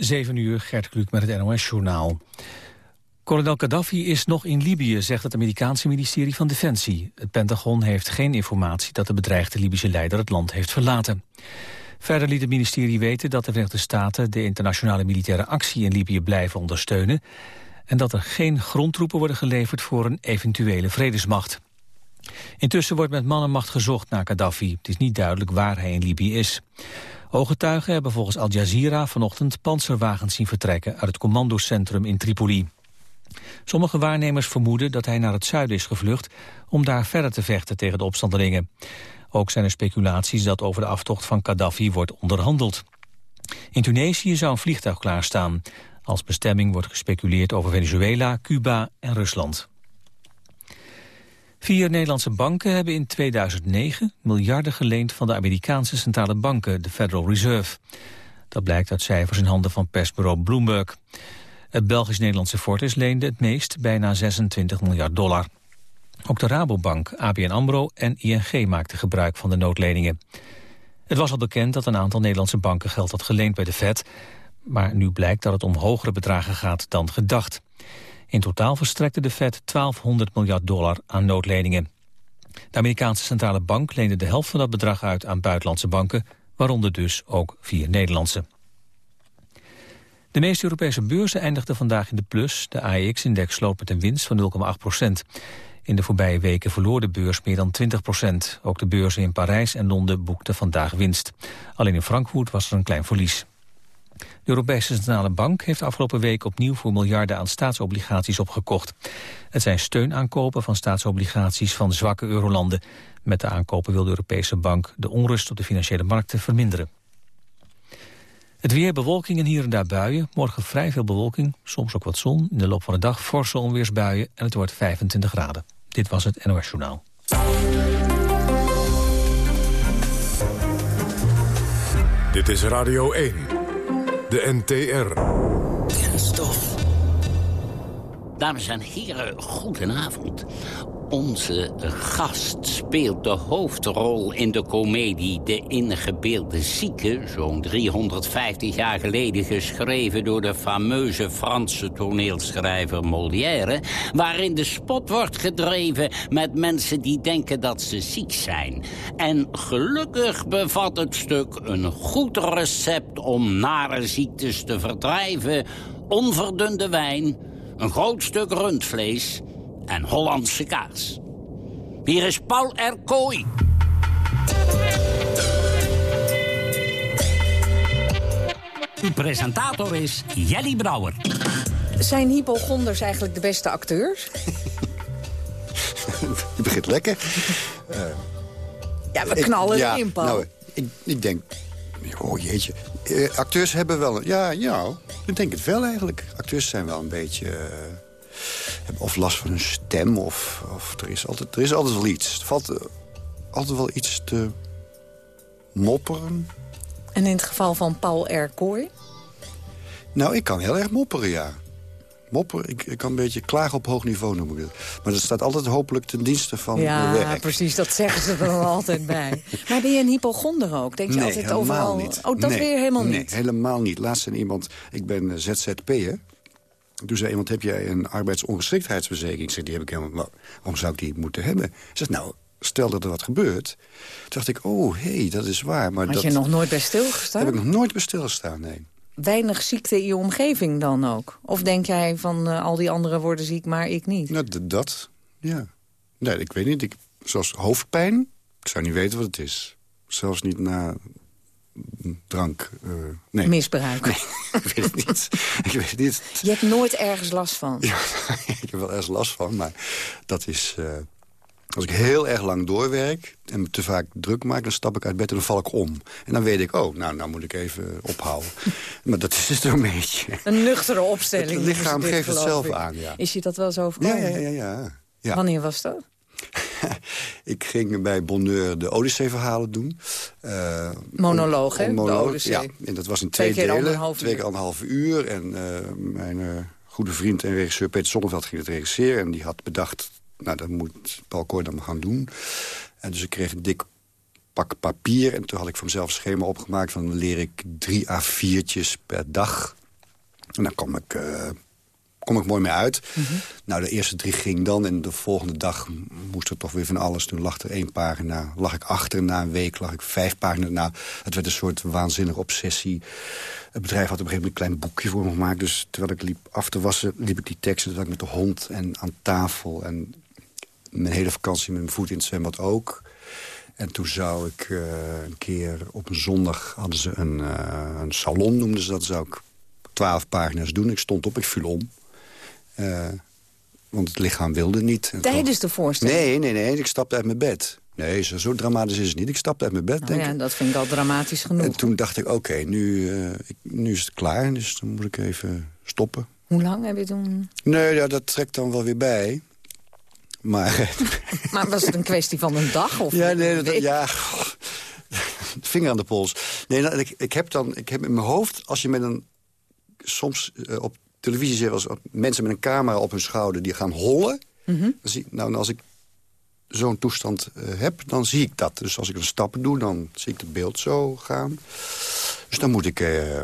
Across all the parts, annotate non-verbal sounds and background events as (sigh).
7 uur, Gert Kluk met het NOS-journaal. Kolonel Gaddafi is nog in Libië, zegt het Amerikaanse ministerie van Defensie. Het Pentagon heeft geen informatie dat de bedreigde Libische leider het land heeft verlaten. Verder liet het ministerie weten dat de Verenigde Staten de internationale militaire actie in Libië blijven ondersteunen en dat er geen grondtroepen worden geleverd voor een eventuele vredesmacht. Intussen wordt met man en macht gezocht naar Gaddafi. Het is niet duidelijk waar hij in Libië is. Ooggetuigen hebben volgens Al Jazeera vanochtend panzerwagens zien vertrekken uit het commandocentrum in Tripoli. Sommige waarnemers vermoeden dat hij naar het zuiden is gevlucht om daar verder te vechten tegen de opstandelingen. Ook zijn er speculaties dat over de aftocht van Gaddafi wordt onderhandeld. In Tunesië zou een vliegtuig klaarstaan. Als bestemming wordt gespeculeerd over Venezuela, Cuba en Rusland. Vier Nederlandse banken hebben in 2009 miljarden geleend van de Amerikaanse centrale banken, de Federal Reserve. Dat blijkt uit cijfers in handen van persbureau Bloomberg. Het Belgisch-Nederlandse Fortis leende het meest, bijna 26 miljard dollar. Ook de Rabobank, ABN AMRO en ING maakten gebruik van de noodleningen. Het was al bekend dat een aantal Nederlandse banken geld had geleend bij de Fed... maar nu blijkt dat het om hogere bedragen gaat dan gedacht. In totaal verstrekte de Fed 1200 miljard dollar aan noodleningen. De Amerikaanse centrale bank leende de helft van dat bedrag uit aan buitenlandse banken... waaronder dus ook vier Nederlandse. De meeste Europese beurzen eindigden vandaag in de plus. De AEX-index sloot met een winst van 0,8 procent. In de voorbije weken verloor de beurs meer dan 20 procent. Ook de beurzen in Parijs en Londen boekten vandaag winst. Alleen in Frankfurt was er een klein verlies. De Europese Centrale Bank heeft afgelopen week opnieuw voor miljarden aan staatsobligaties opgekocht. Het zijn steunaankopen van staatsobligaties van zwakke eurolanden. Met de aankopen wil de Europese Bank de onrust op de financiële markten verminderen. Het weer, bewolking en hier en daar buien. Morgen vrij veel bewolking, soms ook wat zon. In de loop van de dag forse onweersbuien en het wordt 25 graden. Dit was het NOS Journaal. Dit is Radio 1. De NTR. Kenstof. Dames en heren, goedenavond. Onze gast speelt de hoofdrol in de komedie De Ingebeelde Zieke... zo'n 350 jaar geleden geschreven door de fameuze Franse toneelschrijver Molière... waarin de spot wordt gedreven met mensen die denken dat ze ziek zijn. En gelukkig bevat het stuk een goed recept om nare ziektes te verdrijven... onverdunde wijn, een groot stuk rundvlees en Hollandse kaas. Hier is Paul R. Kooi. Uw presentator is Jelly Brouwer. Zijn hypochonders eigenlijk de beste acteurs? (laughs) Je begint lekker. ja, we knallen ja, erin, Paul. Nou, ik, ik denk... Oh jeetje. Eh, acteurs hebben wel... Ja, ja, ik denk het wel eigenlijk. Acteurs zijn wel een beetje... eh, of last van hun stem, of, of er, is altijd, er is altijd wel iets. Er valt eh, altijd wel iets te mopperen. En in het geval van Paul R. Kooi? Nou, ik kan heel erg mopperen, ja. Mopperen, ik, ik kan een beetje klagen op hoog niveau noem ik het. Maar dat staat altijd hopelijk ten dienste van mijn Ja, werk. precies, dat zeggen ze er altijd bij. (laughs) Maar ben je een hypochonder ook? Denk je nee, altijd overal... niet. Oh, dat nee, weer helemaal nee, niet? helemaal niet. Laatst zei iemand, ik ben eh, ZZP'er. Toen zei iemand, heb jij een arbeidsongeschiktheidsverzekering? Ik zei, die heb ik helemaal... "Wa- Waarom zou ik die moeten hebben? Hij zegt, nou, stel dat er wat gebeurt. Toen dacht ik, oh, hé, hey, dat is waar. Maar Had dat je nog nooit bij stilgestaan? heb ik nog nooit bij stilgestaan, nee. Weinig ziekte in je omgeving dan ook? Of denk jij van eh, al die anderen worden ziek, maar ik niet? Nou, dat, ja. Nee, ik weet niet. Ik, zoals hoofdpijn, ik zou niet weten wat het is. Zelfs niet na drank. eh, nee, Misbruik. (laughs) ik weet het niet. ik weet het niet. Je hebt nooit ergens last van. Ja, (laughs) ik heb wel ergens last van, maar dat is... eh, als ik heel erg lang doorwerk en me te vaak druk maak... dan stap ik uit bed en dan val ik om. En dan weet ik, oh, nou, nou moet ik even ophouden. (laughs) maar dat is het een beetje. Een nuchtere opstelling. Het lichaam geeft het zelf ik. aan, ja. Is je dat wel zo Ja, overkomen? ja, ja, ja. ja. Wanneer was dat? (laughs) ik ging bij Bonheur de Odyssee-verhalen doen. Eh, Monoloog, hè? De monoloog, Odyssee. Ja, en dat was in Twee delen. twee keer anderhalf uur. En eh, mijn eh, goede vriend en regisseur Peter Zonneveld ging het regisseren. En die had bedacht, nou, dat moet Paul dan gaan doen. En dus ik kreeg een dik pak papier. En toen had ik voor mezelf een schema opgemaakt... van dan leer ik drie A4'tjes per dag. En dan kom ik, kom ik mooi mee uit. Mhm. Nou, de eerste drie ging dan. En de volgende dag moest er toch weer van alles. Toen lag er één pagina, lag ik achter. Na een week lag ik vijf pagina's. Nou, het werd een soort waanzinnige obsessie. Het bedrijf had op een gegeven moment een klein boekje voor me gemaakt. Dus terwijl ik liep af te wassen, liep ik die teksten. Toen ik met de hond en aan tafel. En mijn hele vakantie met mijn voet in het zwembad ook. En toen zou ik uh, een keer op een zondag... hadden ze een, uh, een salon, noemden ze dat. zou ik twaalf pagina's doen. Ik stond op, ik viel om. Uh, want het lichaam wilde niet. Tijdens de voorstelling? Nee, nee, nee. Ik stapte uit mijn bed. Nee, zo, zo dramatisch is het niet. Ik stapte uit mijn bed, oh, denk ja, ik. dat vind ik al dramatisch genoeg. En toen dacht ik, oké, okay, nu, uh, nu is het klaar. Dus dan moet ik even stoppen. Hoe lang heb je toen... Nee, ja, dat trekt dan wel weer bij. Maar, (laughs) maar was het een kwestie van een dag? Of ja, nee, dat, ja, (laughs) vinger aan de pols. Nee, nou, ik, ik heb dan, ik heb in mijn hoofd, als je met een, soms uh, op televisie als mensen met een camera op hun schouder die gaan hollen. Mm -hmm. dan zie, nou, als ik zo'n toestand uh, heb, dan zie ik dat. Dus als ik een stappen doe, dan zie ik het beeld zo gaan. Dus dan moet ik uh,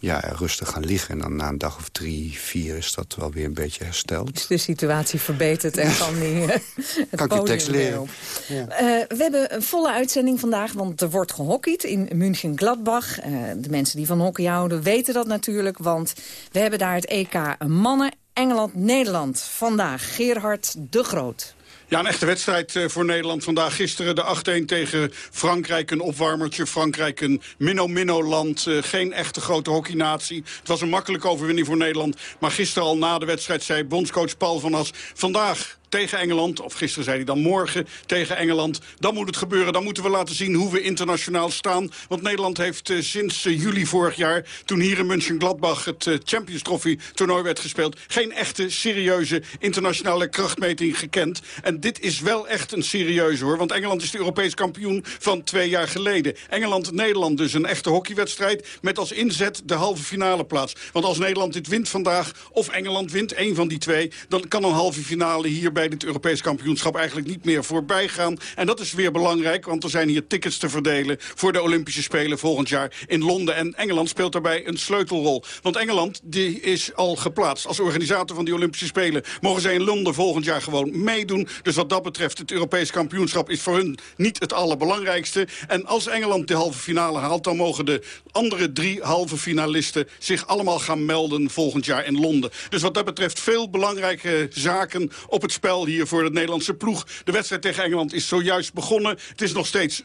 ja, rustig gaan liggen. En dan na een dag of drie, vier is dat wel weer een beetje hersteld. Is de situatie verbeterd en (laughs) kan die uh, het Kan ik je tekst leren. Ja. Uh, we hebben een volle uitzending vandaag, want er wordt gehockeyd in München-Gladbach. Uh, de mensen die van hockey houden weten dat natuurlijk, want we hebben daar het EK mannen Engeland-Nederland. Vandaag Gerhard de Groot. Ja, een echte wedstrijd voor Nederland vandaag. Gisteren de 8-1 tegen Frankrijk, een opwarmertje. Frankrijk een minno-minno-land, uh, geen echte grote hockeynatie. Het was een makkelijke overwinning voor Nederland. Maar gisteren al na de wedstrijd zei bondscoach Paul van As... vandaag tegen Engeland, of gisteren zei hij dan morgen tegen Engeland. Dan moet het gebeuren, dan moeten we laten zien hoe we internationaal staan. Want Nederland heeft uh, sinds uh, juli vorig jaar, toen hier in München-Gladbach... het uh, Champions Trophy toernooi werd gespeeld... geen echte serieuze internationale krachtmeting gekend. En dit is wel echt een serieuze hoor, want Engeland is de Europees kampioen van twee jaar geleden. Engeland-Nederland dus een echte hockeywedstrijd... met als inzet de halve finale plaats. Want als Nederland dit wint vandaag, of Engeland wint, één van die twee... dan kan een halve finale hier bij dit Europees kampioenschap eigenlijk niet meer voorbij gaan. En dat is weer belangrijk, want er zijn hier tickets te verdelen... voor de Olympische Spelen volgend jaar in Londen. En Engeland speelt daarbij een sleutelrol. Want Engeland die is al geplaatst als organisator van die Olympische Spelen. Mogen zij in Londen volgend jaar gewoon meedoen. Dus wat dat betreft, het Europees kampioenschap is voor hun niet het allerbelangrijkste. En als Engeland de halve finale haalt, dan mogen de andere drie halve finalisten... zich allemaal gaan melden volgend jaar in Londen. Dus wat dat betreft veel belangrijke zaken op het spel hier voor de Nederlandse ploeg. De wedstrijd tegen Engeland is zojuist begonnen. Het is nog steeds 0-0.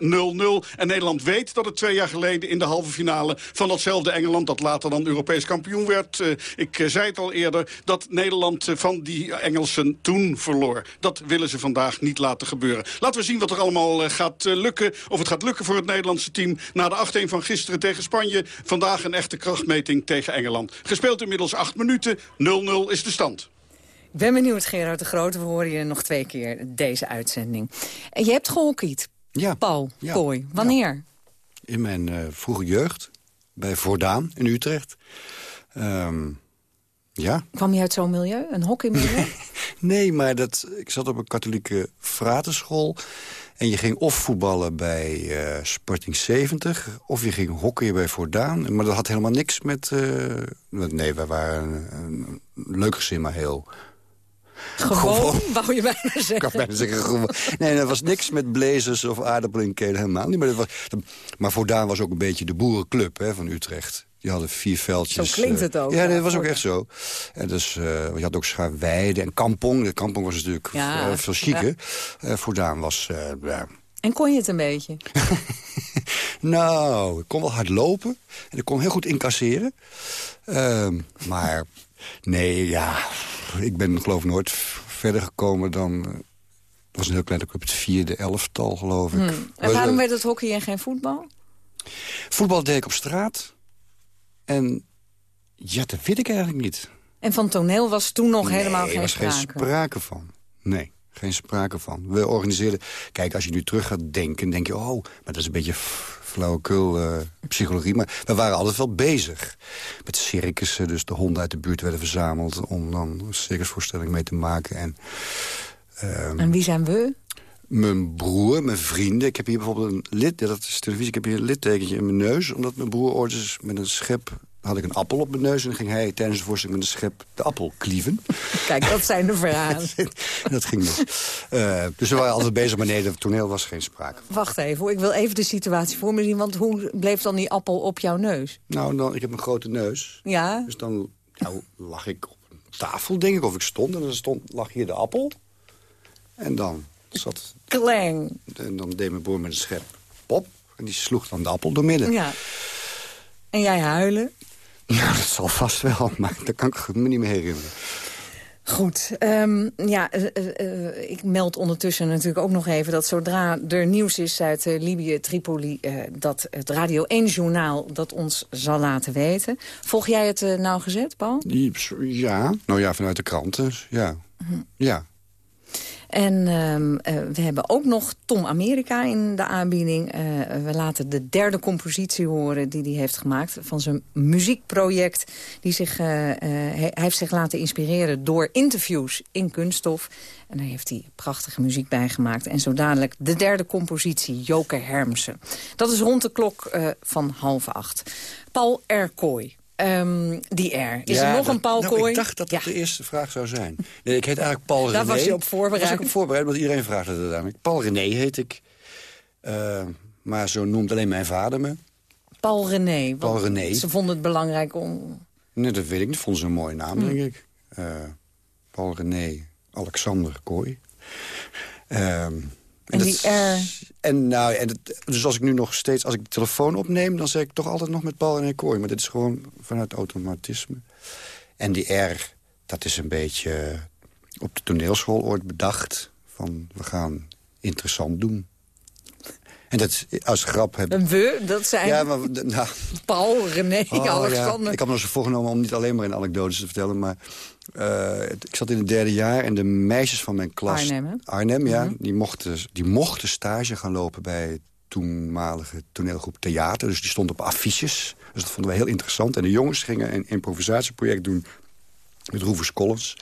En Nederland weet dat het twee jaar geleden in de halve finale... van datzelfde Engeland, dat later dan Europees kampioen werd... Uh, ik uh, zei het al eerder, dat Nederland uh, van die Engelsen toen verloor. Dat willen ze vandaag niet laten gebeuren. Laten we zien wat er allemaal gaat lukken. Of het gaat lukken voor het Nederlandse team. Na de 8-1 van gisteren tegen Spanje. Vandaag een echte krachtmeting tegen Engeland. Gespeeld inmiddels 8 minuten. 0-0 is de stand. Ik ben benieuwd, Gerard de Grote. We horen je nog twee keer deze uitzending. En je hebt gehockeyd, ja. Paul ja. Kooi. Wanneer? Ja. In mijn uh, vroege jeugd, bij Voordaan in Utrecht. Um, ja. Kwam je uit zo'n milieu, een hockeymilieu? (laughs) nee, maar dat, ik zat op een katholieke fratenschool... En je ging of voetballen bij uh, Sporting 70... of je ging hockeyen bij Voordaan. Maar dat had helemaal niks met... Uh, nee, wij waren een, een leuk gezin, maar heel... Gewoon, gewoon, wou je bijna zeggen. Ik kan bijna zeggen, gewoon. Nee, er was niks met blazers of aardappelen in kelen, helemaal niet. Maar, dat was, maar Voordaan was ook een beetje de boerenclub hè, van Utrecht. Die hadden vier veldjes. Zo klinkt het ook. Ja, dat was ook echt zo. En dus, uh, je had ook Schaarweide en Kampong. De Kampong was natuurlijk ja, uh, veel chiquer. Ja. Uh, Voordaan was... ja. En kon je het een beetje? (laughs) nou, ik kon wel hard lopen. En ik kon heel goed incasseren. Uh, maar nee, ja... Ik ben geloof ik nooit verder gekomen dan... Het was een heel klein club, het vierde elftal, geloof ik. Hmm. En waarom werd het hockey en geen voetbal? Voetbal deed ik op straat. En ja, dat weet ik eigenlijk niet. En van toneel was toen nog nee, helemaal geen was sprake? geen sprake van. Nee, geen sprake van. We organiseerden... Kijk, als je nu terug gaat denken, denk je... oh, maar dat is een beetje flauwekul uh, psychologie. Maar we waren altijd wel bezig met circussen. Dus de honden uit de buurt werden verzameld... om dan een circusvoorstelling mee te maken. En, um, en wie zijn we? Mijn broer, mijn vrienden. Ik heb hier bijvoorbeeld een lid, ja, dat is televisie, ik heb hier een littekentje in mijn neus. Omdat mijn broer ooit eens met een schep had ik een appel op mijn neus... en dan ging hij tijdens de voorstelling met een schep de appel klieven. (laughs) Kijk, dat zijn de (laughs) verhalen. dat ging niet. Uh, dus we waren altijd bezig, maar nee, het toneel was geen sprake. Wacht even, ik wil even de situatie voor me zien... want hoe bleef dan die appel op jouw neus? Nou, dan, ik heb een grote neus. Ja? Dus dan nou, lag ik op een tafel, denk ik, of ik stond... en dan stond, lag hier de appel. En dan zat... Klang. En dan deed mijn broer met een schep pop... en die sloeg dan de appel door midden. Ja. En jij huilen? Nou, dat zal vast wel, (laughs) maar dat kan ik me niet meer herinneren. Goed, um, ja, uh, uh, ik meld ondertussen natuurlijk ook nog even... dat zodra er nieuws is uit uh, Libië, Tripoli... dat het Radio 1-journaal dat ons zal laten weten. Volg jij het nauwgezet, Paul? Ja, nou ja, vanuit de kranten, ja. Hm. Ja. En uh, we hebben ook nog Tom Amerika in de aanbieding. Uh, we laten de derde compositie horen die hij heeft gemaakt... van zijn muziekproject. Die zich, uh, hij heeft zich laten inspireren door interviews in kunststof. En daar heeft hij prachtige muziek bij gemaakt. En zo dadelijk de derde compositie, Joke Hermsen. Dat is rond de klok van half acht. Paul Erkooi. Um, die R. Is er nog een Paul nou, Kooi? Ik dacht dat dat de eerste vraag zou zijn. Nee, ik heet eigenlijk Paul René. Daar was je op voorbereid. Was ik op voorbereid, want iedereen vraagt het uiteindelijk. Paul René heet ik. Uh, maar zo noemt alleen mijn vader me. Paul René. Paul René. Ze vonden het belangrijk om... Nee, dat weet ik niet. Vonden ze een mooie naam, hmm. denk ik. Uh, Paul René Alexander Kooi. Uh, en, die R... En, nou, en dus als ik nu nog steeds, als ik de telefoon opneem... dan zeg ik toch altijd nog met Paul en Kooi. Maar dit is gewoon vanuit automatisme. En die R, dat is een beetje op de toneelschool ooit bedacht. Van, we gaan interessant doen. En dat als grap heb Een we, dat zijn ja, maar, nou, Paul, René, oh, Alexander. Ja. Ik had me nog zo voorgenomen om niet alleen maar in anekdotes te vertellen... maar uh, ik zat in het derde jaar en de meisjes van mijn klas... Arnhem, hè? Arnhem, ja. Mm -hmm. die, mochten, die mochten stage gaan lopen bij toenmalige toneelgroep Theater. Dus die stond op affiches. Dus dat vonden we heel interessant. En de jongens gingen een improvisatieproject doen met Roevers Collins.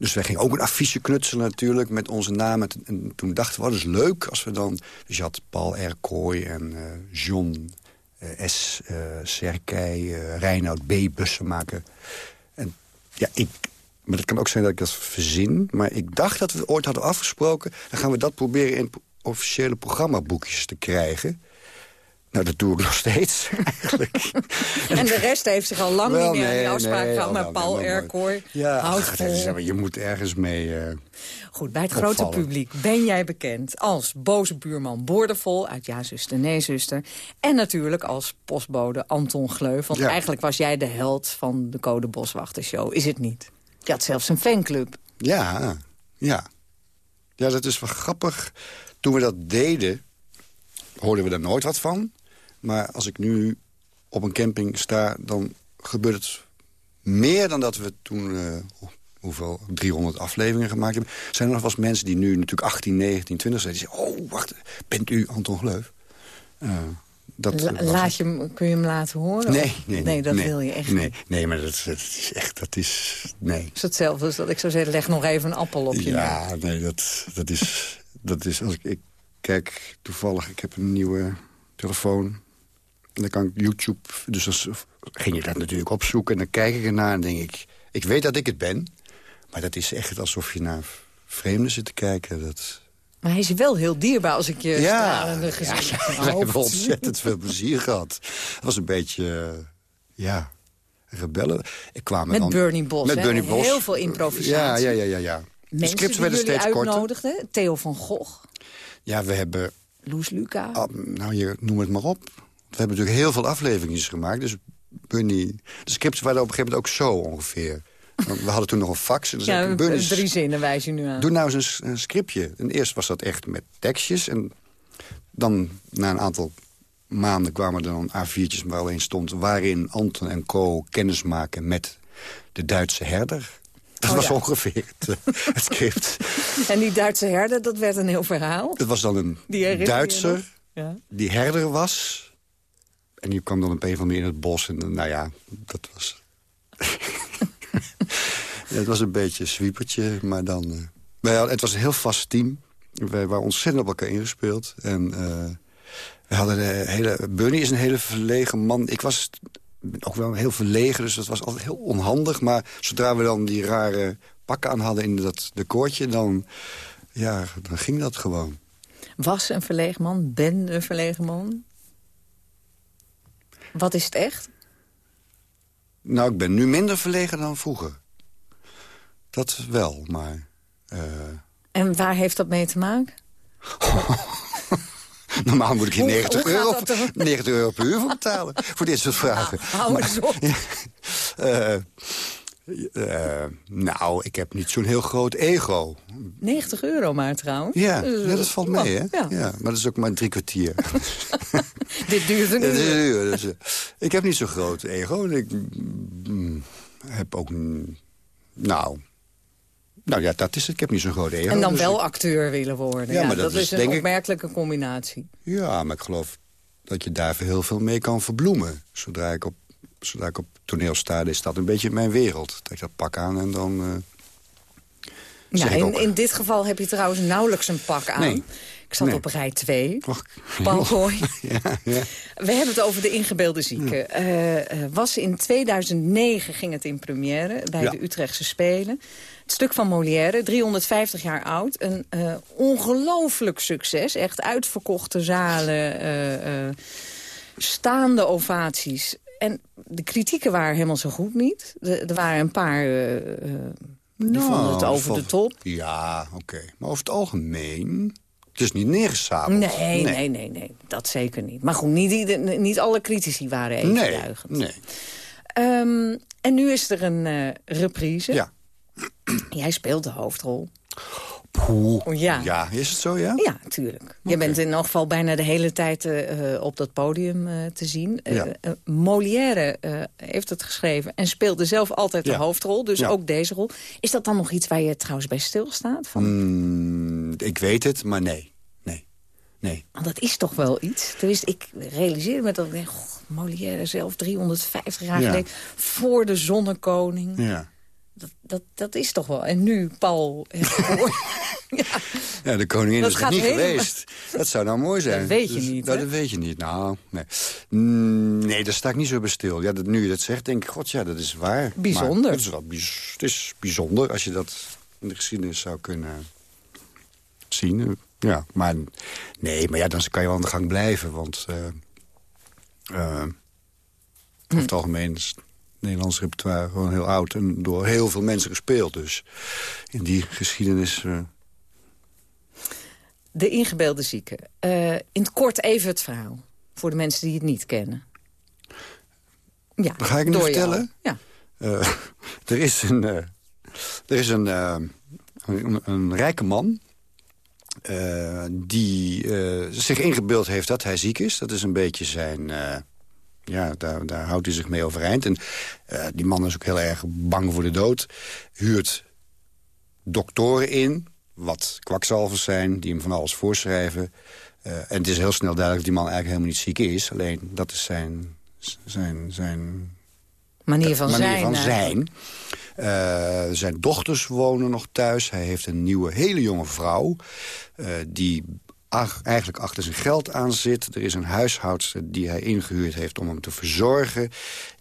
Dus wij gingen ook een affiche knutselen natuurlijk met onze namen. En toen dachten we, wat is leuk als we dan... Dus je had Paul R. Kooi en uh, John uh, S. Uh, Serkei, uh, Reinoud B. En ja, ik... Maar het kan ook zijn dat ik dat verzin. Maar ik dacht dat we ooit hadden afgesproken... dan gaan we dat proberen in officiële programmaboekjes te krijgen... Nou, dat doe ik nog steeds, (laughs) eigenlijk. (laughs) en de rest heeft zich al lang Wel, niet meer nee, die afspraak nee, gehad. Maar Paul Erkooi Ja, houdt ach, vol. dat is- maar je moet ergens mee... eh, Goed, bij het grote publiek ben jij bekend als boze buurman Boordevol uit Ja, zuster, nee, zuster. En natuurlijk als postbode Anton Gleuf. Want Ja. eigenlijk was jij de held van de Code Boswachtershow, is het niet? Je had zelfs een fanclub. Ja, ja. Ja, dat is wel grappig. Toen we dat deden, hoorden we daar nooit wat van. Maar als ik nu op een camping sta, dan gebeurt het meer dan dat we toen... eh, hoeveel, 300 afleveringen gemaakt hebben. Zijn er nog wel eens mensen die nu natuurlijk 18, 19, 20 zijn... die zeggen, oh, wacht, bent u Anton Gleuf? Eh, dat La- was laat je hem, kun je hem laten horen? Nee, nee, nee. dat nee, wil je echt nee, niet. Nee, maar dat, dat is echt, dat is, nee. Het is hetzelfde als dat ik zou zeggen, leg nog even een appel op je. Ja, nee, dat, dat is, dat is, als ik, ik kijk toevallig, ik heb een nieuwe telefoon. En dan kan ik YouTube, dus dan ging je dat natuurlijk opzoeken. En dan kijk ik ernaar en denk ik, ik weet dat ik het ben. Maar dat is echt alsof je naar vreemden zit te kijken. Dat, Maar hij is wel heel dierbaar als ik je ja, stralende ja, gezicht we hebben hoofd- ontzettend veel plezier gehad. Het was een beetje, eh, ja, rebellen. Ik kwam Met dan, Bernie Bos, Met hè? Bernie Bos. Heel veel improvisatie. Ja, ja, ja, ja. ja. De scripts die werden steeds korter. uitnodigden, Theo van Gogh, Ja, we hebben Loes Luca. Ah, nou, je, noem het maar op. We hebben natuurlijk heel veel afleveringen gemaakt. Dus Bunny... De scripts waren op een gegeven moment ook zo ongeveer. We hadden toen nog een fax. En dan zei ja, ik, Bunny, drie zinnen wijs je nu aan. doe nou eens een, een scriptje. En eerst was dat echt met tekstjes. En dan, na een aantal maanden, kwamen er dan A4'tjes waar alleen stond... waarin Anton en Co. kennis maken met de Duitse herder. Dat Oh, was ja. ongeveer het, eh, het script. En die Duitse herder, dat werd een heel verhaal. Het was dan een Die? Duitser Ja. die herder was. En die kwam dan op een manier in het bos. En eh, nou ja, dat was... (laughs) het was een beetje een zwiepertje, maar dan... eh, wij hadden- het was een heel vast team. Wij waren ontzettend op elkaar ingespeeld. En eh, we hadden een hele... Bernie is een hele verlegen man. Ik was ook wel heel verlegen, dus dat was altijd heel onhandig. Maar zodra we dan die rare pakken aan hadden in dat decoortje... dan, ja, dan ging dat gewoon. Was een verlegen man, ben een verlegen man. Wat is het echt? Nou, ik ben nu minder verlegen dan vroeger. Dat wel, maar... Uh... En waar heeft dat mee te maken? (laughs) Normaal moet ik hier 90, euro, 90 euro per uur voor betalen. voor dit soort vragen. hou maar, eens op. (laughs) uh, uh, nou, ik heb niet zo'n heel groot ego. 90 euro maar trouwens. Ja, ja dat valt mee, hè? Ja. ja. maar dat is ook maar drie kwartier. (laughs) Dit duurt een uur. Dus, uh, ik heb niet zo'n groot ego. Ik mm, heb ook... Nou, nou ja, dat is het. Ik heb niet zo'n groot ego. En dan dus wel acteur willen worden. Ja, maar dat, is, een opmerkelijke combinatie. Ja, maar ik geloof dat je daar heel veel mee kan verbloemen. Zodra ik op, zodra ik op toneel sta, is dat een beetje mijn wereld. Dat ik dat pak aan en dan... Uh, ja, in, in dit geval heb je trouwens nauwelijks een pak aan. Nee. Ik zat op rij 2. Paul Gooi. ja, ja. We hebben het over de ingebeelde zieken. Uh, was in 2009 ging het in première bij de Utrechtse Spelen. Het stuk van Molière, 350 jaar oud. Een uh, ongelooflijk succes. Echt uitverkochte zalen, staande ovaties. En de kritieken waren helemaal zo goed niet. er waren een paar... die nou, vonden het over de top. Ja, oké. Maar over het algemeen... Het is niet neergesabeld. Nee, nee, nee, nee, dat zeker niet. Maar goed, niet, niet alle critici waren even nee, juichend. Nee. Um, en nu is er een uh, reprise. Ja. Jij speelt de hoofdrol. Poeh. Ja. ja, is het zo, ja? Ja, natuurlijk. Okay. Je bent in elk geval bijna de hele tijd uh, op dat podium uh, te zien. Uh, Molière heeft het geschreven en speelde zelf altijd de hoofdrol. Dus ook deze rol. Is dat dan nog iets waar je trouwens bij stilstaat? Van? Mm, ik weet het, maar nee. Nee. nee. Want dat is toch wel iets? Tenminste, ik realiseerde me dat ik denk... Molière zelf 350 jaar geleden voor de zonnekoning. Ja. Dat, dat, dat is toch wel. En nu Paul (laughs) ja. ja, de koningin dat is er niet geweest. Dat zou nou mooi zijn. Dat weet je dus niet, Dat, dat weet je niet. Nou, nee. Mm, nee, daar sta ik niet zo bij stil. Ja, dat, nu je dat zegt, denk ik, god, ja, dat is waar. Bijzonder. het, is wel, het is bijzonder als je dat in de geschiedenis zou kunnen zien. Ja, maar nee, maar ja, dan kan je wel aan de gang blijven. Want uh, uh, over het algemeen Nederlands repertoire gewoon heel oud... en door heel veel mensen gespeeld. Dus in die geschiedenis... Uh... De ingebeelde zieke. Uh, in het kort even het verhaal. Voor de mensen die het niet kennen. Ja, ga ik nu vertellen? Ja. Uh, (laughs) er is een, er is een, een, een, rijke man... die zich ingebeeld heeft dat hij ziek is. Dat is een beetje zijn ja, daar, daar houdt hij zich mee overeind. En uh, die man is ook heel erg bang voor de dood. Huurt doktoren in, wat kwakzalvers zijn, die hem van alles voorschrijven. Uh, en het is heel snel duidelijk dat die man eigenlijk helemaal niet ziek is. Alleen, dat is zijn, zijn, zijn manier van manier zijn. Van zijn. Uh, zijn dochters wonen nog thuis. Hij heeft een nieuwe, hele jonge vrouw... Uh, die eigenlijk achter zijn geld aan zit. Er is een huishoudster die hij ingehuurd heeft om hem te verzorgen.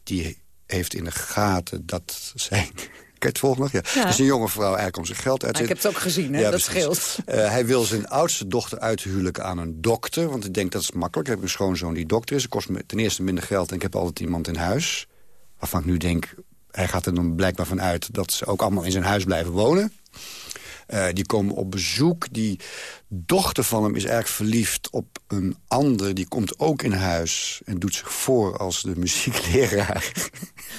Die heeft in de gaten dat zijn... (laughs) Kijk, het volgende nog? Ja. Dus een jonge vrouw eigenlijk om zijn geld uit. ik heb het ook gezien, hè? dat scheelt. Uh, hij wil zijn oudste dochter uithuwelijken aan een dokter. Want ik denk dat is makkelijk. Ik heb een schoonzoon die dokter is. Het kost me ten eerste minder geld en ik heb altijd iemand in huis. Waarvan ik nu denk, hij gaat er dan blijkbaar van uit... dat ze ook allemaal in zijn huis blijven wonen. Uh, die komen op bezoek. Die dochter van hem is erg verliefd op een ander. Die komt ook in huis en doet zich voor als de muziekleraar.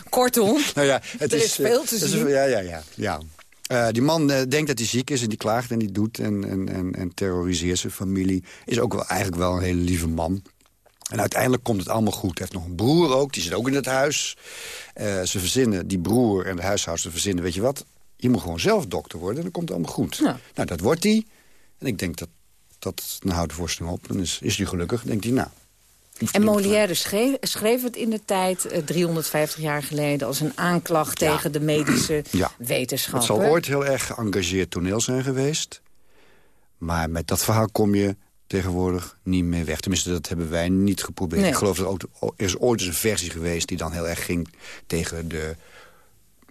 Kortom, (laughs) nou ja, het er is, is veel te zien. ja, ja, ja. ja. Uh, die man uh, denkt dat hij ziek is en die klaagt en die doet en, en, en, en terroriseert zijn familie. Is ook wel, eigenlijk wel een hele lieve man. En uiteindelijk komt het allemaal goed. Hij heeft nog een broer ook, die zit ook in het huis. Uh, ze verzinnen, die broer en de huishoudster verzinnen, weet je wat... je moet gewoon zelf dokter worden en dan komt het allemaal goed. Ja. Nou, dat wordt hij. En ik denk dat, dat dan houdt de voorstelling op. Dan is, is hij gelukkig. denkt hij, nou... En Molière schreef, schreef, het in de tijd, eh, 350 jaar geleden... als een aanklacht Ja. tegen de medische (clears throat) Ja. wetenschap. Het zal ooit heel erg geëngageerd toneel zijn geweest. Maar met dat verhaal kom je tegenwoordig niet meer weg. Tenminste, dat hebben wij niet geprobeerd. Nee. Ik geloof dat er, ook, er is ooit eens een versie geweest... die dan heel erg ging tegen de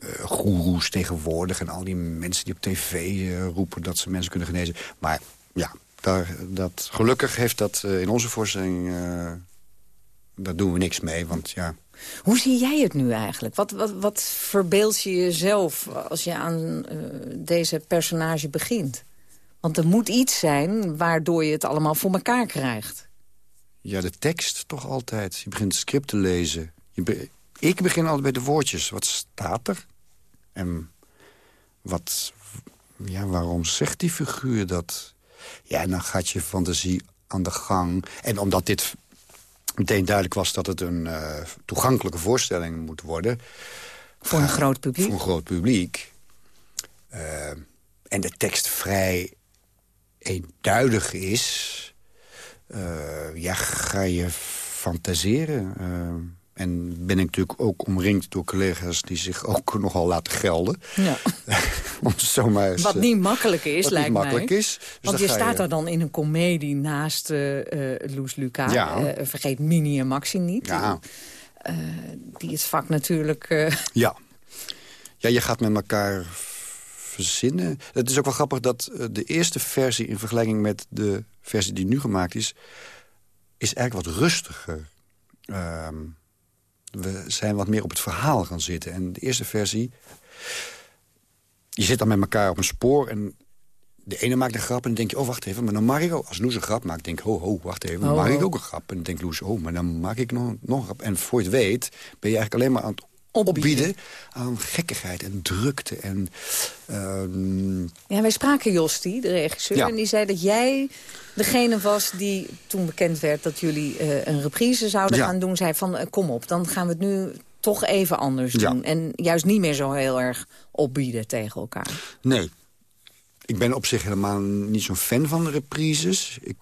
uh, goeroes tegenwoordig... en al die mensen die op tv uh, roepen dat ze mensen kunnen genezen. Maar ja, daar, dat, gelukkig heeft dat uh, in onze voorstelling... daar doen we niks mee, want ja... Hoe zie jij het nu eigenlijk? Wat, wat, wat verbeeld je jezelf als je aan deze personage begint? Want er moet iets zijn waardoor je het allemaal voor elkaar krijgt. Ja, de tekst toch altijd. Je begint het script te lezen. Je be ik begin altijd bij de woordjes. Wat staat er? En wat, ja, waarom zegt die figuur dat? Ja, en dan gaat je fantasie aan de gang. En omdat dit meteen duidelijk was dat het een uh, toegankelijke voorstelling moet worden... Voor een groot publiek? Voor een groot publiek. Uh, en de tekst vrij eenduidig is... Uh, ja, ga je fantaseren. En ben ik natuurlijk ook omringd door collega's... die zich ook (laughs) nogal laten gelden. Ja. (laughs) Om zomaar eens, wat niet makkelijk is, wat lijkt niet makkelijk mij. Is. Dus Want je staat je... er dan in een komedie naast uh, Loes Luca. Ja. vergeet Minnie en Maxi niet. Ja. die het vak natuurlijk... (laughs) Ja. ja, je gaat met elkaar verzinnen. Het is ook wel grappig dat de eerste versie... in vergelijking met de versie die nu gemaakt is... is eigenlijk wat rustiger. Uh, we zijn wat meer op het verhaal gaan zitten. En de eerste versie... je zit dan met elkaar op een spoor... en de ene maakt een grap en dan denk je... oh, wacht even, maar dan ook... als Loes een grap maakt, denk ik... ho, ho, wacht even, dan Oh, maak ik oh. ook een grap. En dan denkt Loes, oh, maar dan maak ik nog, nog een grap. En voor je het weet ben je eigenlijk alleen maar aan het Opbieden. aan gekkigheid en drukte. En, uh, Ja, wij spraken Josti, de regisseur, Ja. en die zei dat jij degene was die toen bekend werd dat jullie uh, een reprise zouden Ja. gaan doen, zei van uh, kom op, dan gaan we het nu toch even anders Ja. doen. En juist niet meer zo heel erg opbieden tegen elkaar. nee, ik ben op zich helemaal niet zo'n fan van de reprises. Ik,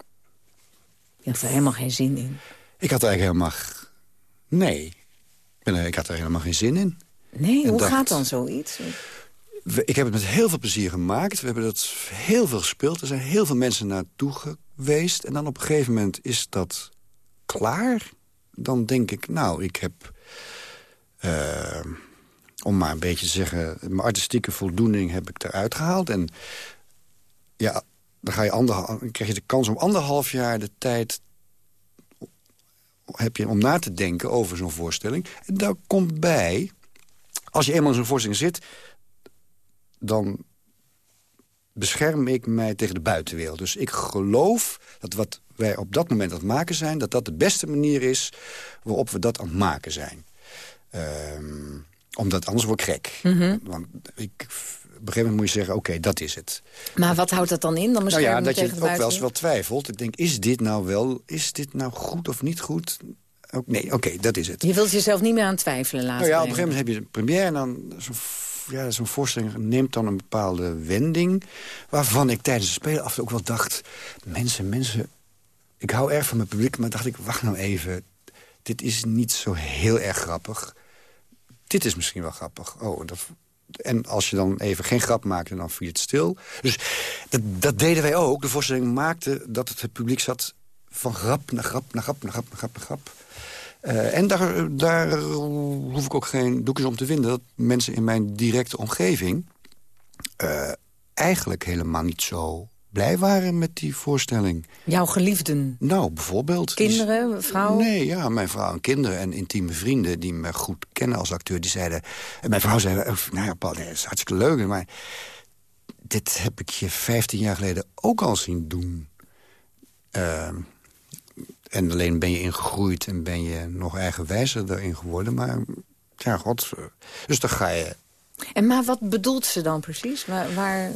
Je had er helemaal geen zin in. ik had er eigenlijk helemaal... Nee, ik, had er helemaal geen zin in. Nee, En hoe dacht- gaat dan zoiets? We- ik heb het met heel veel plezier gemaakt. We hebben dat heel veel gespeeld. Er zijn heel veel mensen naartoe geweest. En dan op een gegeven moment is dat klaar. Dan denk ik, nou, ik heb... eh, om maar een beetje te zeggen... mijn artistieke voldoening heb ik eruit gehaald. En ja, dan, ga je dan krijg je de kans om anderhalf jaar de tijd... heb je om na te denken over zo'n voorstelling. En daar komt bij... als je eenmaal in zo'n voorstelling zit dan bescherm ik mij tegen de buitenwereld. Dus ik geloof dat wat wij op dat moment aan het maken zijn... dat dat de beste manier is waarop we dat aan het maken zijn. Ehm, omdat anders word ik gek. Want ik, een gegeven moment moet je zeggen, oké, dat is het. Maar wat houdt dat dan in? Dan Nou ja, dat je ook wel eens wel twijfelt. Ik denk, is dit nou wel, is dit nou goed of niet goed? Ook, nee, oké, dat is het. Je wilt jezelf niet meer aan twijfelen laten Nou ja, op een gegeven moment heb je een première... en dan zo'n ja, zo'n voorstelling neemt dan een bepaalde wending... waarvan ik tijdens het spelen af en toe ook wel dacht... mensen, mensen... Ik hou erg van mijn publiek, maar dacht ik, wacht nou even... dit is niet zo heel erg grappig. Dit is misschien wel grappig. Oh, dat, en als je dan even geen grap maakte, dan viel het stil. Dus dat, deden wij ook. De voorstelling maakte dat het, publiek zat van grap naar grap naar grap naar grap naar grap naar grap. Eh, en daar, daar hoef ik ook geen doekjes om te vinden... dat mensen in mijn directe omgeving... eh, eigenlijk helemaal niet zo blij waren met die voorstelling. Jouw geliefden, Nou, bijvoorbeeld... kinderen, vrouwen? Nee, ja, mijn vrouw en kinderen en intieme vrienden... die me goed kennen als acteur, die zeiden... En mijn vrouw zei, nou ja, Paul, dat is hartstikke leuk... maar dit heb ik je 15 jaar geleden ook al zien doen. Ehm, en alleen ben je ingegroeid en ben je nog eigenwijzer daarin geworden. Maar ja, god. eh, Dus dan ga je... En maar wat bedoelt ze dan precies? Waar, waar...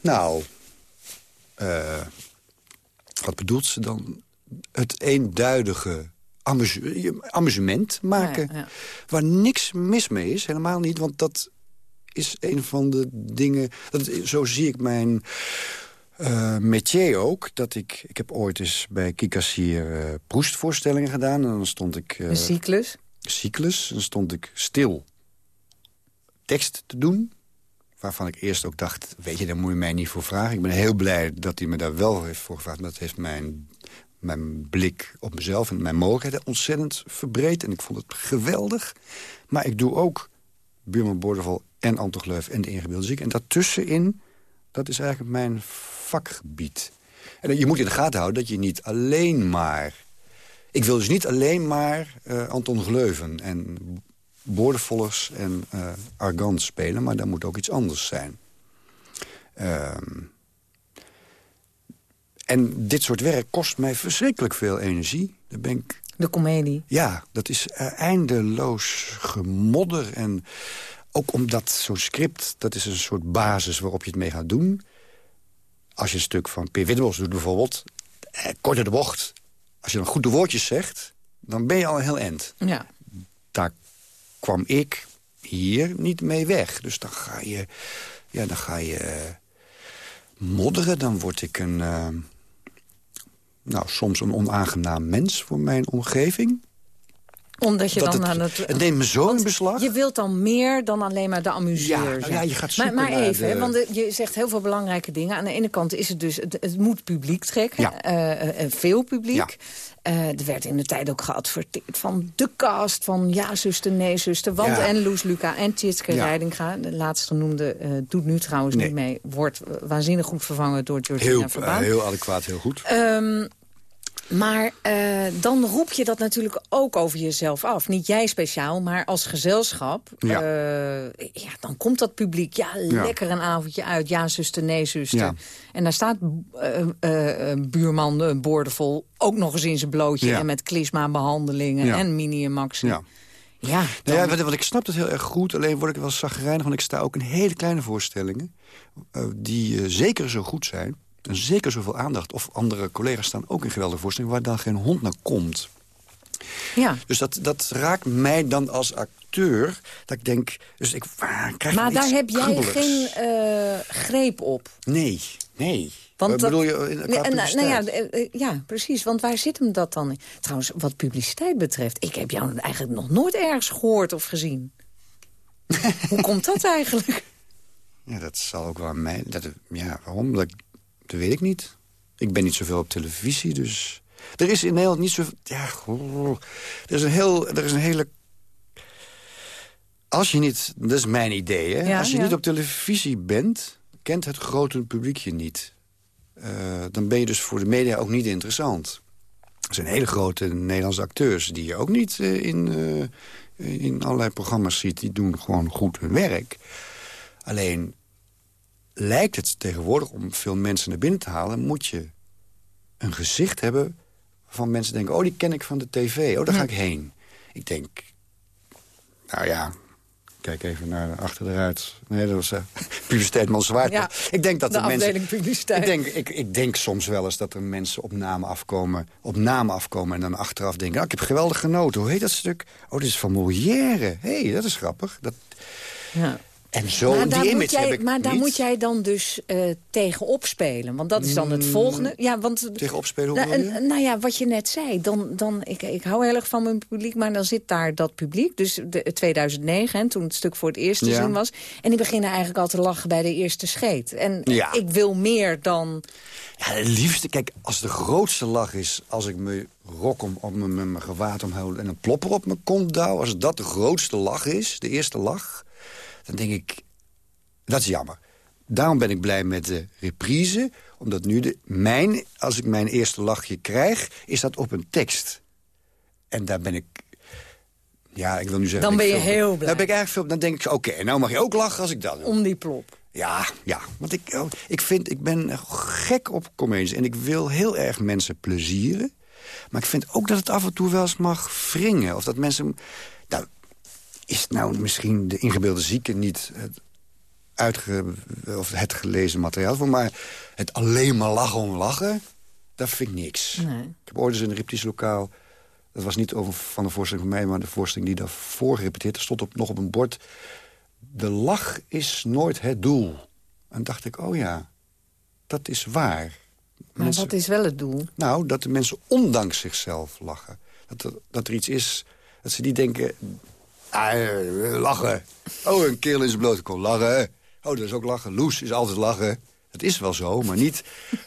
Nou, eh, wat bedoelt ze dan? Het eenduidige je- amusement maken. Ja, ja. Waar niks mis mee is, helemaal niet. Want dat is een van de dingen... Dat, zo zie ik mijn eh métier ook. Dat ik, ik heb ooit eens bij Kikassier eh proestvoorstellingen gedaan. En dan stond ik... eh, Een cyclus? cyclus. Dan stond ik stil tekst te doen. Waarvan ik eerst ook dacht... weet je, daar moet je mij niet voor vragen. Ik ben heel blij dat hij me daar wel heeft voor gevraagd. Dat heeft mijn, mijn blik op mezelf en mijn mogelijkheden ontzettend verbreed. En ik vond het geweldig. Maar ik doe ook Buurman Bordeval en Anton Gleuf en de ingebeelde ziek. En daartussenin, dat is eigenlijk mijn vakgebied. En je moet in de gaten houden dat je niet alleen maar... Ik wil dus niet alleen maar uh, Anton Gleuven en boordevollers en uh, argant spelen... maar daar moet ook iets anders zijn. Ehm, en dit soort werk kost mij verschrikkelijk veel energie. Daar ben ik... De komedie. Ja, dat is uh, eindeloos gemodder. En ook omdat zo'n script, dat is een soort basis waarop je het mee gaat doen. Als je een stuk van Peer Wittebos doet bijvoorbeeld... Eh, kort de bocht, als je dan goed de woordjes zegt... dan ben je al een heel eind. Ja. Daar kwam ik hier niet mee weg. Dus dan ga je, ja, dan ga je uh, modderen. Dan word ik een, uh, nou, soms een onaangenaam mens voor mijn omgeving omdat je dat dan het, aan het... Het neemt me zo in beslag. Je wilt dan meer dan alleen maar de amuseer. Ja, ja, je gaat zoeken maar, maar even, de- want de- je zegt heel veel belangrijke dingen. Aan de ene kant is het dus, het, het moet publiek trekken. Ja. eh, eh, veel publiek. Ja. Eh, er werd in de tijd ook geadverteerd van de cast van ja, zuster, nee, zuster. Want en Loes Luca en Tjitske Ja. Reidinga, de laatste noemde, eh, doet nu trouwens Nee. niet mee. Wordt eh, waanzinnig goed vervangen door Georgina Heel, Verbaan. eh, heel adequaat, heel goed. Ehm, maar eh, dan roep je dat natuurlijk ook over jezelf af. Niet jij speciaal, maar als gezelschap. Ja. eh, ja, dan komt dat publiek. Ja, lekker een avondje uit. Ja, zuster, nee, zuster. Ja. En daar staat eh, buurman uh, boordevol ook nog eens in zijn blootje. En met klisma-behandelingen en mini en maxi. Ja. Ja, Nou dan- ja, wat, wat ik snap het heel erg goed. Alleen word ik wel zagrijnig, want ik sta ook in hele kleine voorstellingen... die zeker zo goed zijn. En zeker zoveel aandacht. Of andere collega's staan ook in geweldige voorstellingen... waar dan geen hond naar komt. ja. Dus dat, dat raakt mij dan als acteur. Dat ik denk, dus ik ah, krijg Maar daar heb jij geen eh, greep op. Nee, nee. Want Wat dat- bedoel je in, Nee, qua en, nou, ja, eh, eh, ja, precies. Want waar zit hem dat dan in? Trouwens, wat publiciteit betreft... ik heb jou eigenlijk nog nooit ergens gehoord of gezien. (laughs) Hoe komt dat eigenlijk? Ja, dat zal ook wel aan mij... Dat, ja, waarom? Dat, dat weet ik niet. Ik ben niet zoveel op televisie, dus... Er is in Nederland niet zoveel... Ja, er is een, heel, er is een hele... Als je niet... Dat is mijn idee, hè? Ja, Als je ja. niet op televisie bent... kent het grote publiek je niet. Eh, dan ben je dus voor de media ook niet interessant. Er zijn hele grote Nederlandse acteurs... die je ook niet eh, in, eh, in allerlei programma's ziet. Die doen gewoon goed hun werk. Alleen lijkt het tegenwoordig om veel mensen naar binnen te halen... moet je een gezicht hebben van mensen denken... oh, die ken ik van de tv, oh, daar ga ik heen. Ik denk, nou ja, kijk even naar achter de ruit. Nee, dat was uh, (laughs) publiciteit man zwaard. Ja, ik denk dat de de, mensen... publiciteit. Ik denk, ik, ik denk soms wel eens dat er mensen op namen afkomen... op namen afkomen en dan achteraf denken... Oh, ik heb geweldig genoten. Hoe heet dat stuk? Oh, dit is van Molière. Hé, hey, dat is grappig. Dat, Ja. En zo, maar die image jij, heb ik maar daar niet. moet jij dan dus eh tegenop spelen. Want dat is dan het volgende. Ja, want, Tegenop spelen, hoe nou, en- nou ja, wat je net zei. Dan, dan, ik, ik hou heel erg van mijn publiek, maar dan zit daar dat publiek. Dus de, 2009, hè, toen het stuk voor het eerst te Ja. zien was. En die beginnen eigenlijk al te lachen bij de eerste scheet. En Ja. ik wil meer dan... Ja, het liefste, kijk, als de grootste lach is... als ik me rok om, om met mijn gewaad omhoud en een plopper op mijn kont douw... als dat de grootste lach is, de eerste lach... dan denk ik, dat is jammer. Daarom ben ik blij met de reprise. Omdat nu, de, mijn, als ik mijn eerste lachje krijg, is dat op een tekst. En daar ben ik... Ja, ik wil nu zeggen... Dan ben je veel- heel blij. Dan ben ik eigenlijk veel... Dan denk ik, oké, nou mag je ook lachen als ik dat doe. Om die plop. Ja, ja. Want ik, oh, ik vind, ik ben gek op comedies. En ik wil heel erg mensen plezieren. Maar ik vind ook dat het af en toe wel eens mag wringen. Of dat mensen... Nou, is nou misschien de ingebeelde zieke niet het, uitge, of het gelezen materiaal voor... maar het alleen maar lachen om lachen, dat vind ik niks. Nee. Ik heb ooit eens in een repetitielokaal... dat was niet over van de voorstelling van mij... maar de voorstelling die daarvoor gerepeteerd... er stond op, nog op een bord... de lach is nooit het doel. En dacht ik, oh ja, dat is waar. Maar Mensen- wat is wel het doel? nou, dat de mensen ondanks zichzelf lachen. Dat er, dat er iets is, dat ze niet denken... Ah, lachen. Oh, een kerel in zijn blote kont, lachen. Oh, dat is ook lachen. Loes is altijd lachen. Dat is wel zo, maar niet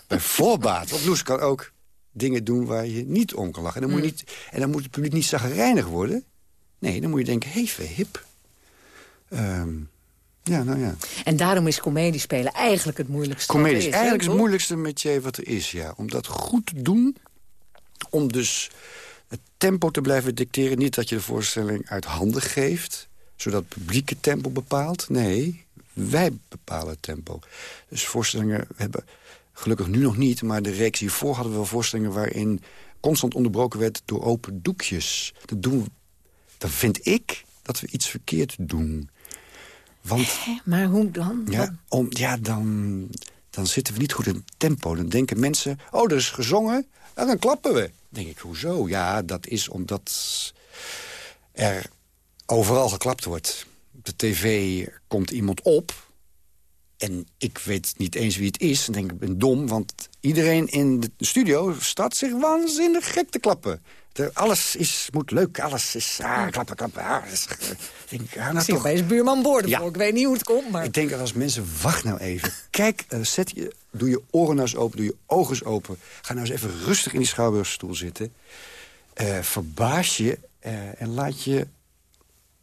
bij (laughs) voorbaat. Want Loes kan ook dingen doen waar je niet om kan lachen. En dan, moet, je niet, en dan moet het publiek niet zagrijnig worden. Nee, dan moet je denken, even hip. Ehm, ja, nou ja. En daarom is comedie spelen eigenlijk het moeilijkste Comedie is eigenlijk het moeilijkste metier wat er is, ja. Om dat goed te doen, om dus het tempo te blijven dicteren. Niet dat je de voorstelling uit handen geeft, zodat het publiek het tempo bepaalt. Nee, wij bepalen het tempo. Dus voorstellingen hebben gelukkig nu nog niet... maar de reeks hiervoor hadden we wel voorstellingen... waarin constant onderbroken werd door open doekjes. Dat doen we, dan vind ik dat we iets verkeerd doen. Want Hè, Maar hoe dan? ja, om, ja dan, dan zitten we niet goed in tempo. Dan denken mensen, oh, er is gezongen, en dan klappen we. Denk ik, hoezo? Ja, dat is omdat er overal geklapt wordt. Op de tv komt iemand op... en ik weet niet eens wie het is. Dan denk ik ben dom, want iedereen in de studio... staat zich waanzinnig gek te klappen. Er, alles is, moet leuk, alles is... Ah, klappen, klappen. Ah, is, eh, denk ah, nou Ik zie toch. opeens buurman Ja. voor. Ik weet niet hoe het komt, maar... Ik denk dat als mensen, wacht nou even. (laughs) Kijk, eh, zet je, doe je oren nou eens open, doe je ogen eens open. Ga nou eens even rustig in die schouwburgstoel zitten. Eh, verbaas je eh, en laat je,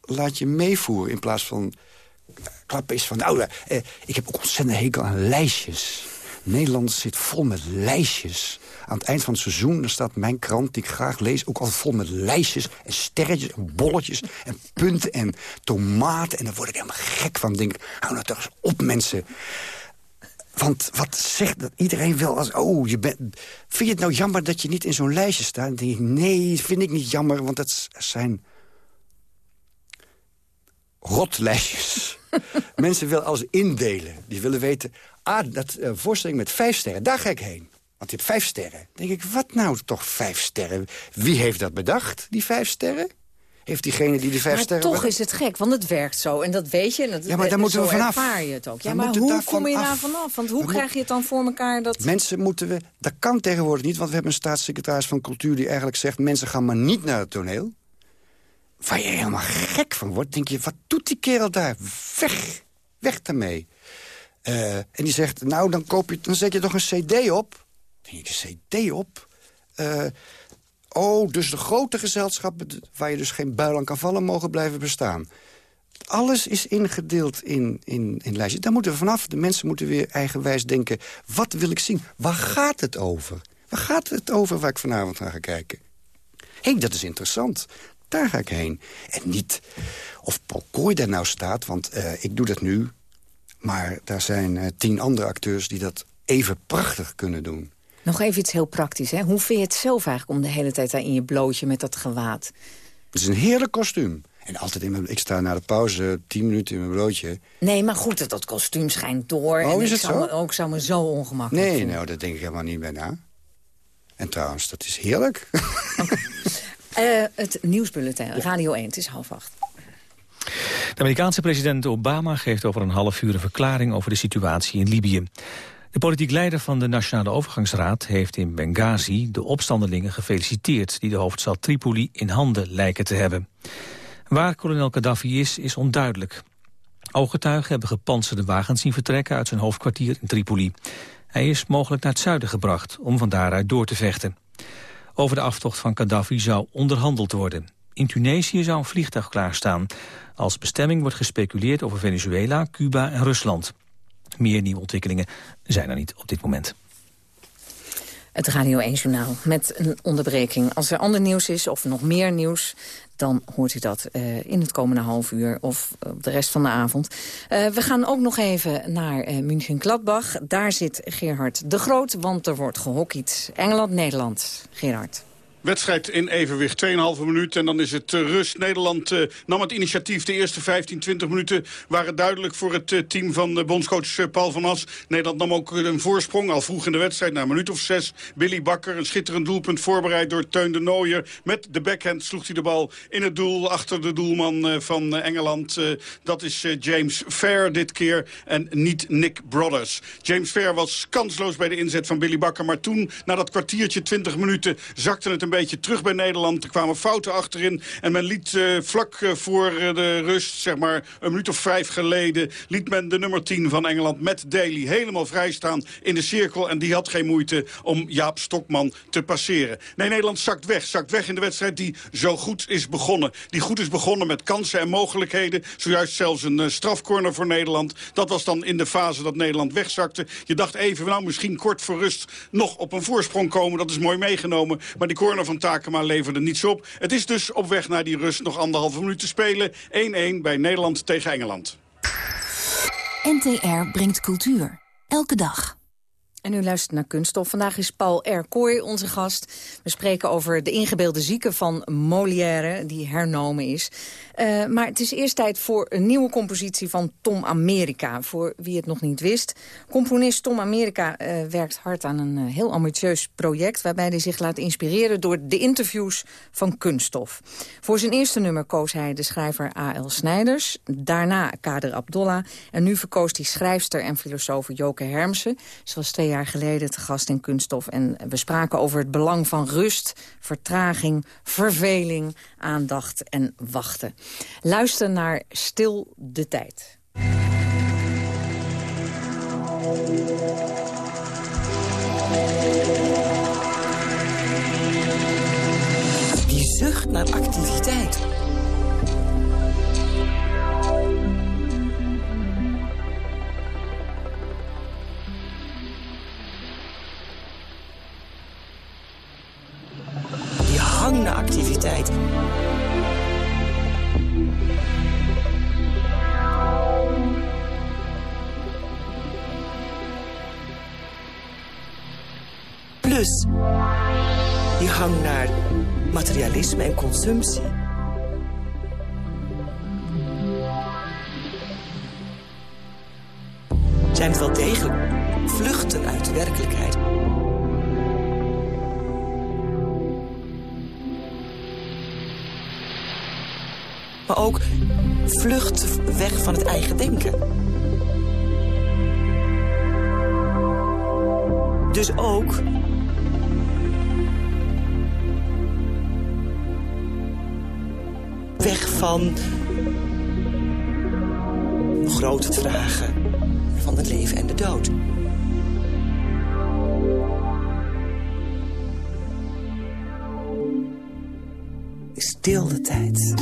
laat je meevoeren in plaats van... Klappen is van, nou, eh, ik heb ook ontzettend hekel aan lijstjes. Nederland zit vol met lijstjes. Aan het eind van het seizoen dan staat mijn krant, die ik graag lees... ook altijd vol met lijstjes en sterretjes en bolletjes en punten en tomaten. En daar word ik helemaal gek van. denk, ik, hou nou toch eens op, mensen. Want wat zegt dat iedereen wel als... Oh, je bent, vind je het nou jammer dat je niet in zo'n lijstje staat? Dan denk ik, nee, vind ik niet jammer, want dat zijn rotlijstjes. (laughs) Mensen willen alles indelen. Die willen weten, ah, dat eh, voorstelling met vijf sterren, daar ga ik heen. Want je hebt vijf sterren. Dan denk ik, wat nou toch vijf sterren? Wie heeft dat bedacht, die vijf sterren? Heeft diegene die de vijf Maar sterren... toch bedacht- is het gek, want het werkt zo. En dat weet je. En dat, Ja, maar daar en moeten we vanaf. ervaar je het ook. Ja, We maar hoe kom je daar vanaf. vanaf? Want hoe We krijg je het dan voor elkaar dat... Mensen moeten we... Dat kan tegenwoordig niet, want we hebben een staatssecretaris van Cultuur... die eigenlijk zegt, mensen gaan maar niet naar het toneel. Waar je helemaal gek van wordt, denk je, wat doet die kerel daar? Weg, weg daarmee. Eh, en die zegt, nou, dan, koop je, dan zet je toch een cd op? Een cd op? Eh, oh, dus de grote gezelschappen... waar je dus geen buil aan kan vallen, mogen blijven bestaan. Alles is ingedeeld in, in, in lijstjes. Daar moeten we vanaf. De mensen moeten weer eigenwijs denken... wat wil ik zien? Waar gaat het over? Waar gaat het over waar ik vanavond naar ga kijken? Hé, dat is interessant. Daar ga ik heen. En niet of Paul Kooi daar nou staat, want eh, ik doe dat nu... maar daar zijn eh, tien andere acteurs die dat even prachtig kunnen doen. Nog even iets heel praktisch. Hè? Hoe vind je het zelf eigenlijk om de hele tijd daar in je blootje met dat gewaad? Het is een heerlijk kostuum. En altijd in mijn, ik sta na de pauze tien minuten in mijn blootje. Nee, maar goed, dat, dat kostuum schijnt door. Oh, en is ik het zou zo? Me, ook zou me zo ongemakkelijk Nee, voelen. nou, daar denk ik helemaal niet bij na. En trouwens, dat is heerlijk. (laughs) Eh, het nieuwsbulletin, Radio 1, het is half acht. De Amerikaanse president Obama geeft over een half uur een verklaring over de situatie in Libië. De politiek leider van de Nationale Overgangsraad heeft in Benghazi de opstandelingen gefeliciteerd die de hoofdstad Tripoli in handen lijken te hebben. Waar kolonel Gaddafi is, is onduidelijk. Ooggetuigen hebben gepantserde wagens zien vertrekken uit zijn hoofdkwartier in Tripoli. Hij is mogelijk naar het zuiden gebracht om van daaruit door te vechten. Over de aftocht van Gaddafi zou onderhandeld worden. In Tunesië zou een vliegtuig klaarstaan. Als bestemming wordt gespeculeerd over Venezuela, Cuba en Rusland. Meer nieuwe ontwikkelingen zijn er niet op dit moment. Het Radio 1-journaal met een onderbreking. Als er ander nieuws is of nog meer nieuws... dan hoort u dat eh, in het komende half uur of op de rest van de avond. Eh, we gaan ook nog even naar eh, München-Gladbach. Daar zit Gerhard de Groot, want er wordt gehockeyd. Engeland-Nederland. Gerhard. Wedstrijd in evenwicht, 2,5 minuut en dan is het eh, rust. Nederland eh, nam het initiatief. De eerste 15, 20 minuten waren duidelijk voor het eh, team van bondscoach Paul van As. Nederland nam ook een voorsprong al vroeg in de wedstrijd, na een minuut of zes. Billy Bakker, een schitterend doelpunt voorbereid door Teun de Nooier. Met de backhand sloeg hij de bal in het doel achter de doelman van Engeland. Dat is James Fair dit keer en niet Nick Brothers. James Fair was kansloos bij de inzet van Billy Bakker. Maar toen, na dat kwartiertje, 20 minuten, zakte het een beetje beetje terug bij Nederland. Er kwamen fouten achterin. En men liet uh, vlak uh, voor de rust, zeg maar een minuut of vijf geleden... liet men de nummer 10 van Engeland met Daly helemaal vrij staan in de cirkel. En die had geen moeite om Jaap Stokman te passeren. Nee, Nederland zakt weg. Zakt weg in de wedstrijd die zo goed is begonnen. Die goed is begonnen met kansen en mogelijkheden. Zojuist zelfs een strafcorner voor Nederland. Dat was dan in de fase dat Nederland wegzakte. Je dacht even, nou misschien kort voor rust nog op een voorsprong komen. Dat is mooi meegenomen. Maar die corner van Takema leverde niets op. Het is dus op weg naar die rust nog anderhalve minuut te spelen. 1-1 bij Nederland tegen Engeland. NTR brengt cultuur. Elke dag. En u luistert naar Kunststof. Vandaag is Paul R. Kooi onze gast. We spreken over de ingebeelde zieke van Molière, die hernomen is. Uh, maar het is eerst tijd voor een nieuwe compositie van Tom America. Voor wie het nog niet wist. Componist Tom America uh, werkt hard aan een uh, heel ambitieus project... waarbij hij zich laat inspireren door de interviews van Kunststof. Voor zijn eerste nummer koos hij de schrijver A.L. Snijders. Daarna Kader Abdollah. En nu verkoos hij schrijfster en filosoof Joke Hermsen. Zoals twee jaar geleden te gast in Kunststof. En we spraken over het belang van rust, vertraging, verveling, aandacht en wachten. Luister naar Stil de Tijd. Die zucht naar activiteit. Naar activiteit. Plus, die hang naar materialisme en consumptie. Zijn het wel degelijk vluchten uit de werkelijkheid. Maar ook vlucht weg van het eigen denken. Dus ook weg van grote vragen van het leven en de dood. Stil de tijd.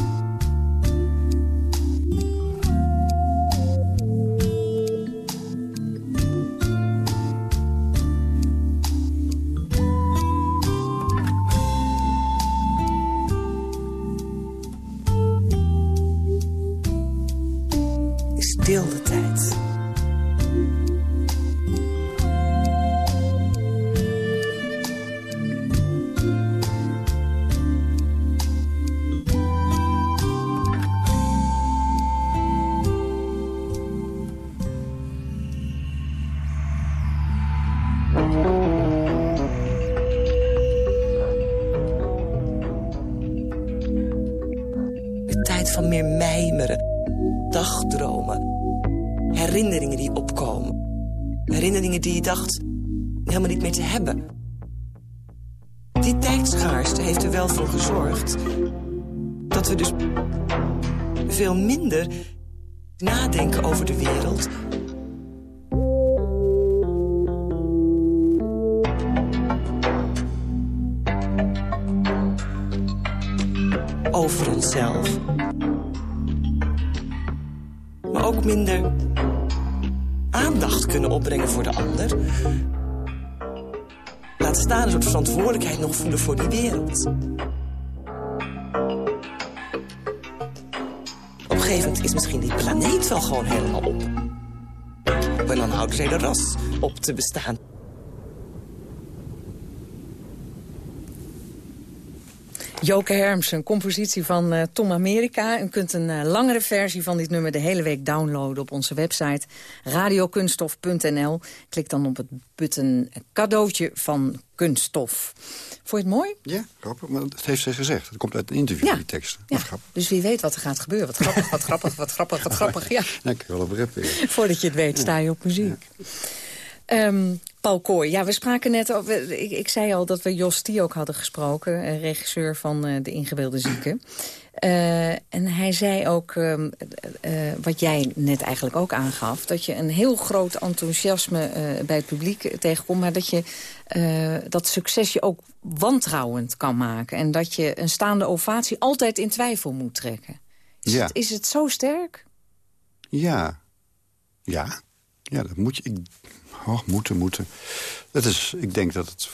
Dacht voelen voor die wereld. Op gegeven moment is misschien die planeet wel gewoon helemaal op. En dan houdt ras op te bestaan. Joke Herms, een compositie van uh, Tom America. U kunt een uh, langere versie van dit nummer de hele week downloaden op onze website radiokunststof.nl. Klik dan op het button cadeautje van kunststof. Vond je het mooi? Ja, grappig. Maar dat heeft ze gezegd. Het komt uit een interview, Ja. die tekst. Ja. Wat grappig. Dus wie weet wat er gaat gebeuren. Wat grappig, wat grappig, wat grappig, wat (laughs) grappig. Ja. Nou, ik wel op rep weer. (laughs) Voordat je het weet sta je op muziek. Ehm, Paul Kooi, ja, we spraken net over... Ik, ik zei al dat we Jos T. ook hadden gesproken, eh, regisseur van uh, De Ingebeelde Zieken. Uh, en hij zei ook, uh, uh, wat jij net eigenlijk ook aangaf... dat je een heel groot enthousiasme bij het publiek tegenkomt... maar dat je dat succes je ook wantrouwend kan maken. En dat je een staande ovatie altijd in twijfel moet trekken. Is, ja. het, is het zo sterk? Ja. Ja. Ja, dat moet je... Ik, oh, moeten, moeten. Dat is, ik denk dat het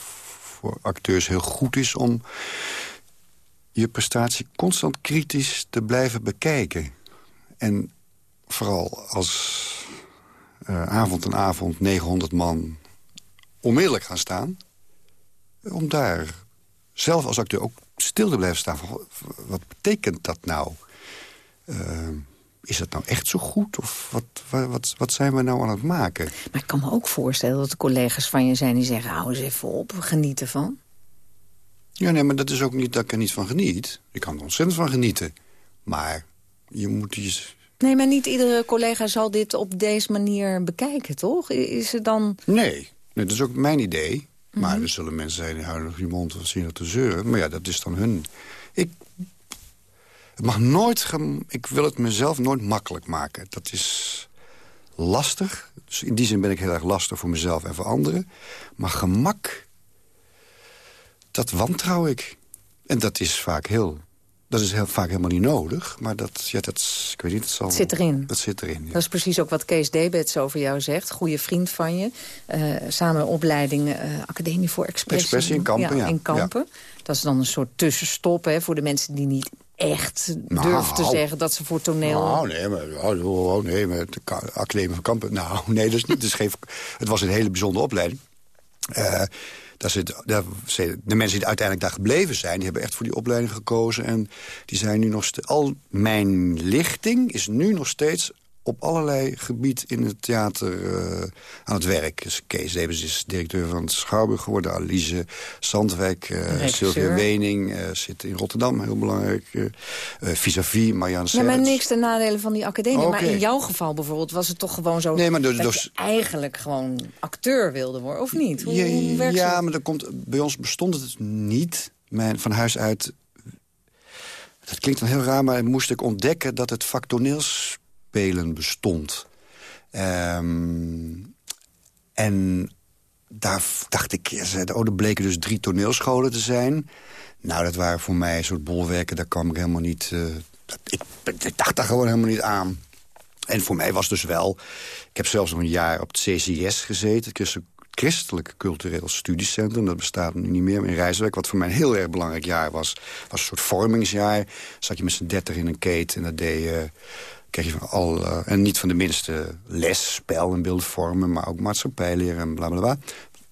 voor acteurs heel goed is om je prestatie constant kritisch te blijven bekijken. En vooral als uh, avond en avond 900 man onmiddellijk gaan staan... om daar zelf als acteur ook stil te blijven staan. Wat betekent dat nou? Uh, is dat nou echt zo goed? Of wat, wat, wat zijn we nou aan het maken? Maar ik kan me ook voorstellen dat er collega's van je zijn die zeggen... hou eens even op, we genieten van. Ja, nee, maar dat is ook niet dat ik er niet van geniet. Ik kan er ontzettend van genieten. Maar je moet je... Nee, maar niet iedere collega zal dit op deze manier bekijken, toch? Is het dan... Nee, nee dat is ook mijn idee. Maar mhm. er zullen mensen zijn die houden nog je mond of zien dat te zeuren. Maar ja, dat is dan hun... Ik het mag nooit... Ik wil het mezelf nooit makkelijk maken. Dat is lastig. Dus in die zin ben ik heel erg lastig voor mezelf en voor anderen. Maar gemak, dat wantrouw ik. En dat is vaak heel... Dat is heel vaak helemaal niet nodig, maar dat, ja, dat, ik weet niet, het, zal, zit erin. Dat zit erin, Dat is precies ook wat Kees Debets over jou zegt. Goede vriend van je. Uh, samen opleiding uh, Academie voor Expressie. Expressie in Kampen, ja. In Kampen. Dat is dan een soort tussenstop hè, voor de mensen die niet echt nou, durft te zeggen dat ze voor toneel... Nou, nee, maar, oh, oh, nee, maar de Academie van Kampen... Nou, (laughs) nee, dat is niet. Dus geen, het was een hele bijzondere opleiding. Uh, daar zit, daar, de mensen die uiteindelijk daar gebleven zijn... die hebben echt voor die opleiding gekozen. En die zijn nu nog steeds... Al mijn lichting is nu nog steeds op allerlei gebied in het theater uh, aan het werk. Dus Kees Debens is directeur van het Schouwburg geworden. Alice Zandwijk, uh, Sylvia Wening uh, zit in Rotterdam, heel belangrijk. Vis-à-vis, Marianne Ja, maar niks ten nadelen van die academie. Maar in jouw geval bijvoorbeeld was het toch gewoon zo... Nee, maar dus, dat je eigenlijk gewoon acteur wilde worden, of niet? Hoe, ja, ja maar dat komt, bij ons bestond het niet. Mijn, van huis uit dat klinkt dan heel raar, maar moest ik ontdekken dat het vak toneels spelen bestond. Um, en daar dacht ik, oh, er bleken dus drie toneelscholen te zijn. Nou, dat waren voor mij een soort bolwerken, daar kwam ik helemaal niet... Uh, ik, ik, dacht daar gewoon helemaal niet aan. En voor mij was dus wel... Ik heb zelfs nog een jaar op het CCS gezeten, het Christelijk Cultureel Studiecentrum. Dat bestaat nu niet meer in Rijswijk. Wat voor mij een heel erg belangrijk jaar was. was een soort vormingsjaar. Zat je met z'n dertig in een keten en dat deed je kreeg je van al, uh, en niet van de minste les, spel en beeldvormen... maar ook maatschappijleren en blablabla.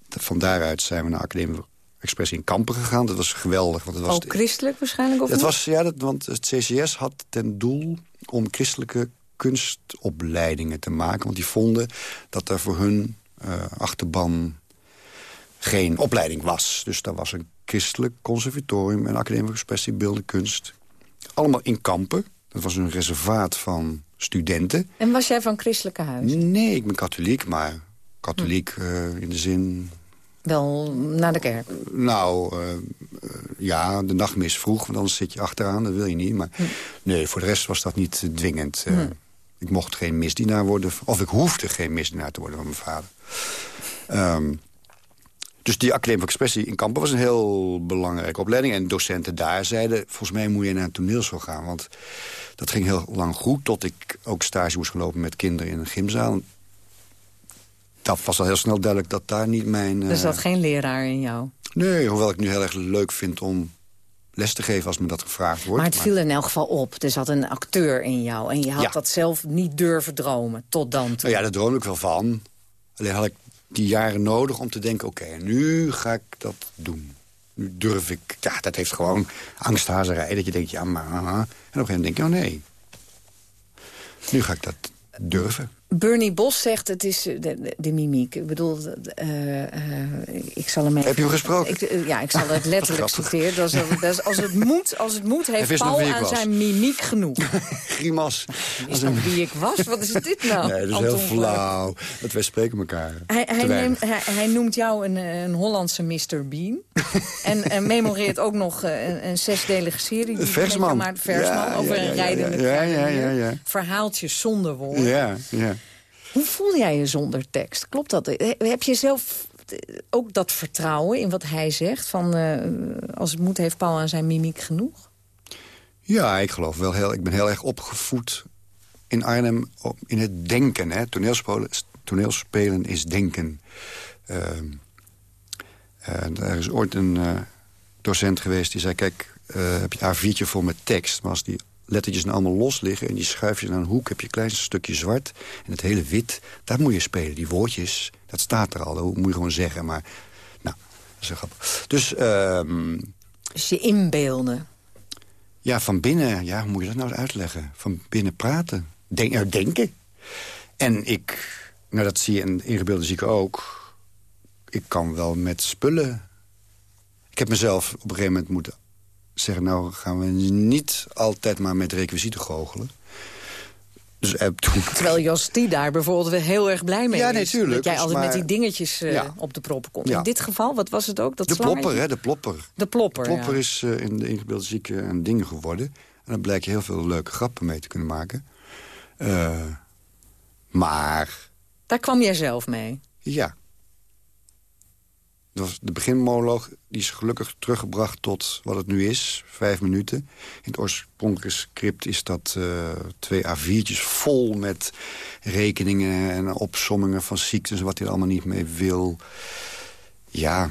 Van daaruit zijn we naar Academie Expressie in Kampen gegaan. Dat was geweldig. Want het was ook christelijk waarschijnlijk? Of dat was, ja, dat, want het CCS had ten doel om christelijke kunstopleidingen te maken. Want die vonden dat er voor hun uh, achterban geen opleiding was. Dus daar was een christelijk conservatorium en academie expressie beelden kunst. Allemaal in Kampen. Dat was een reservaat van studenten. En was jij van christelijke huis? Nee, ik ben katholiek, maar katholiek hm. uh, in de zin... Wel naar de kerk? Nou, uh, ja, de nachtmis vroeg, want anders zit je achteraan, dat wil je niet. Maar hm. nee, voor de rest was dat niet dwingend. Hm. Ik mocht geen misdienaar worden, of ik hoefde geen misdienaar te worden van mijn vader. Um, dus die Academie van Expressie in Kampen was een heel belangrijke opleiding. En docenten daar zeiden, volgens mij moet je naar een toneelschool gaan. Want dat ging heel lang goed, tot ik ook stage moest gaan lopen met kinderen in een gymzaal. Dat was al heel snel duidelijk dat daar niet mijn... Er zat uh, geen leraar in jou? Nee, hoewel ik nu heel erg leuk vind om les te geven als me dat gevraagd wordt. Maar het viel in elk geval op. Er zat een acteur in jou en je had dat zelf niet durven dromen tot dan toe. Nou ja, daar droomde ik wel van. Alleen had ik die jaren nodig om te denken... oké, nu ga ik dat doen. Nu durf ik... Ja, dat heeft gewoon angsthazerij. Dat je denkt, ja, maar... En op een gegeven moment denk je, oh nee. Nu ga ik dat durven. Bernie Bos zegt het is de, de, de mimiek. Ik bedoel, uh, uh, ik zal hem even... Heb je hem gesproken? Ik, uh, ja, ik zal het (laughs) letterlijk citeren. Dat is, dat is, als, het moet, als het moet, heeft Paul aan was. zijn mimiek genoeg. (laughs) Grimas. Is dat wie ik was? Wat is dit nou? Nee, dat is Anton heel flauw. Dat wij spreken elkaar. Hij, hij, neemt, hij, hij, noemt jou een, een Hollandse Mr. Bean. (laughs) en, en memoreert ook nog een, een zesdelige serie. Die Versman. Versman ja, over ja, een rijdende ja, ja, ja, ja, Verhaaltjes zonder woorden. Ja, ja. Hoe voel jij je zonder tekst? Klopt dat? Heb je zelf ook dat vertrouwen in wat hij zegt? Van, uh, als het moet heeft Paul aan zijn mimiek genoeg? Ja, ik geloof wel heel... Ik ben heel erg opgevoed in Arnhem in het denken. Hè? Toneelspelen, toneelspelen is denken. Er is ooit een docent geweest die zei... kijk, heb je A4'tje vol met tekst... maar als die lettertjes nou allemaal los liggen... en die schuif je naar een hoek, heb je een klein stukje zwart... en het hele wit, daar moet je spelen. Die woordjes, dat staat er al, dat moet je gewoon zeggen. Maar, nou, dat is wel grappig. Dus... Uh, dus je inbeelden. Ja, van binnen, ja, hoe moet je dat nou uitleggen? Van binnen praten, Denk, uh, denken. En ik, nou dat zie je in ingebeelde zieken ook... ik kan wel met spullen... Ik heb mezelf op een gegeven moment moeten zeggen... nou gaan we niet altijd maar met requisieten goochelen. Dus, uh, toen... Terwijl Jos T daar bijvoorbeeld weer heel erg blij mee ja, is. Nee, tuurlijk, dat jij altijd maar... met die dingetjes uh, ja. op de proppen komt. Ja. In dit geval, wat was het ook? Dat de slangetje? plopper, hè, de plopper. De plopper, De plopper is uh, in de ingebeelde zieken een ding geworden. En dan blijkt je heel veel leuke grappen mee te kunnen maken. Uh, maar... Daar kwam jij zelf mee? Ja. Was de beginmonoloog die is gelukkig teruggebracht tot wat het nu is. Vijf minuten. In het oorspronkelijke script is dat uh, twee A4'tjes vol met rekeningen en opsommingen van ziektes... wat hij er allemaal niet mee wil. Ja,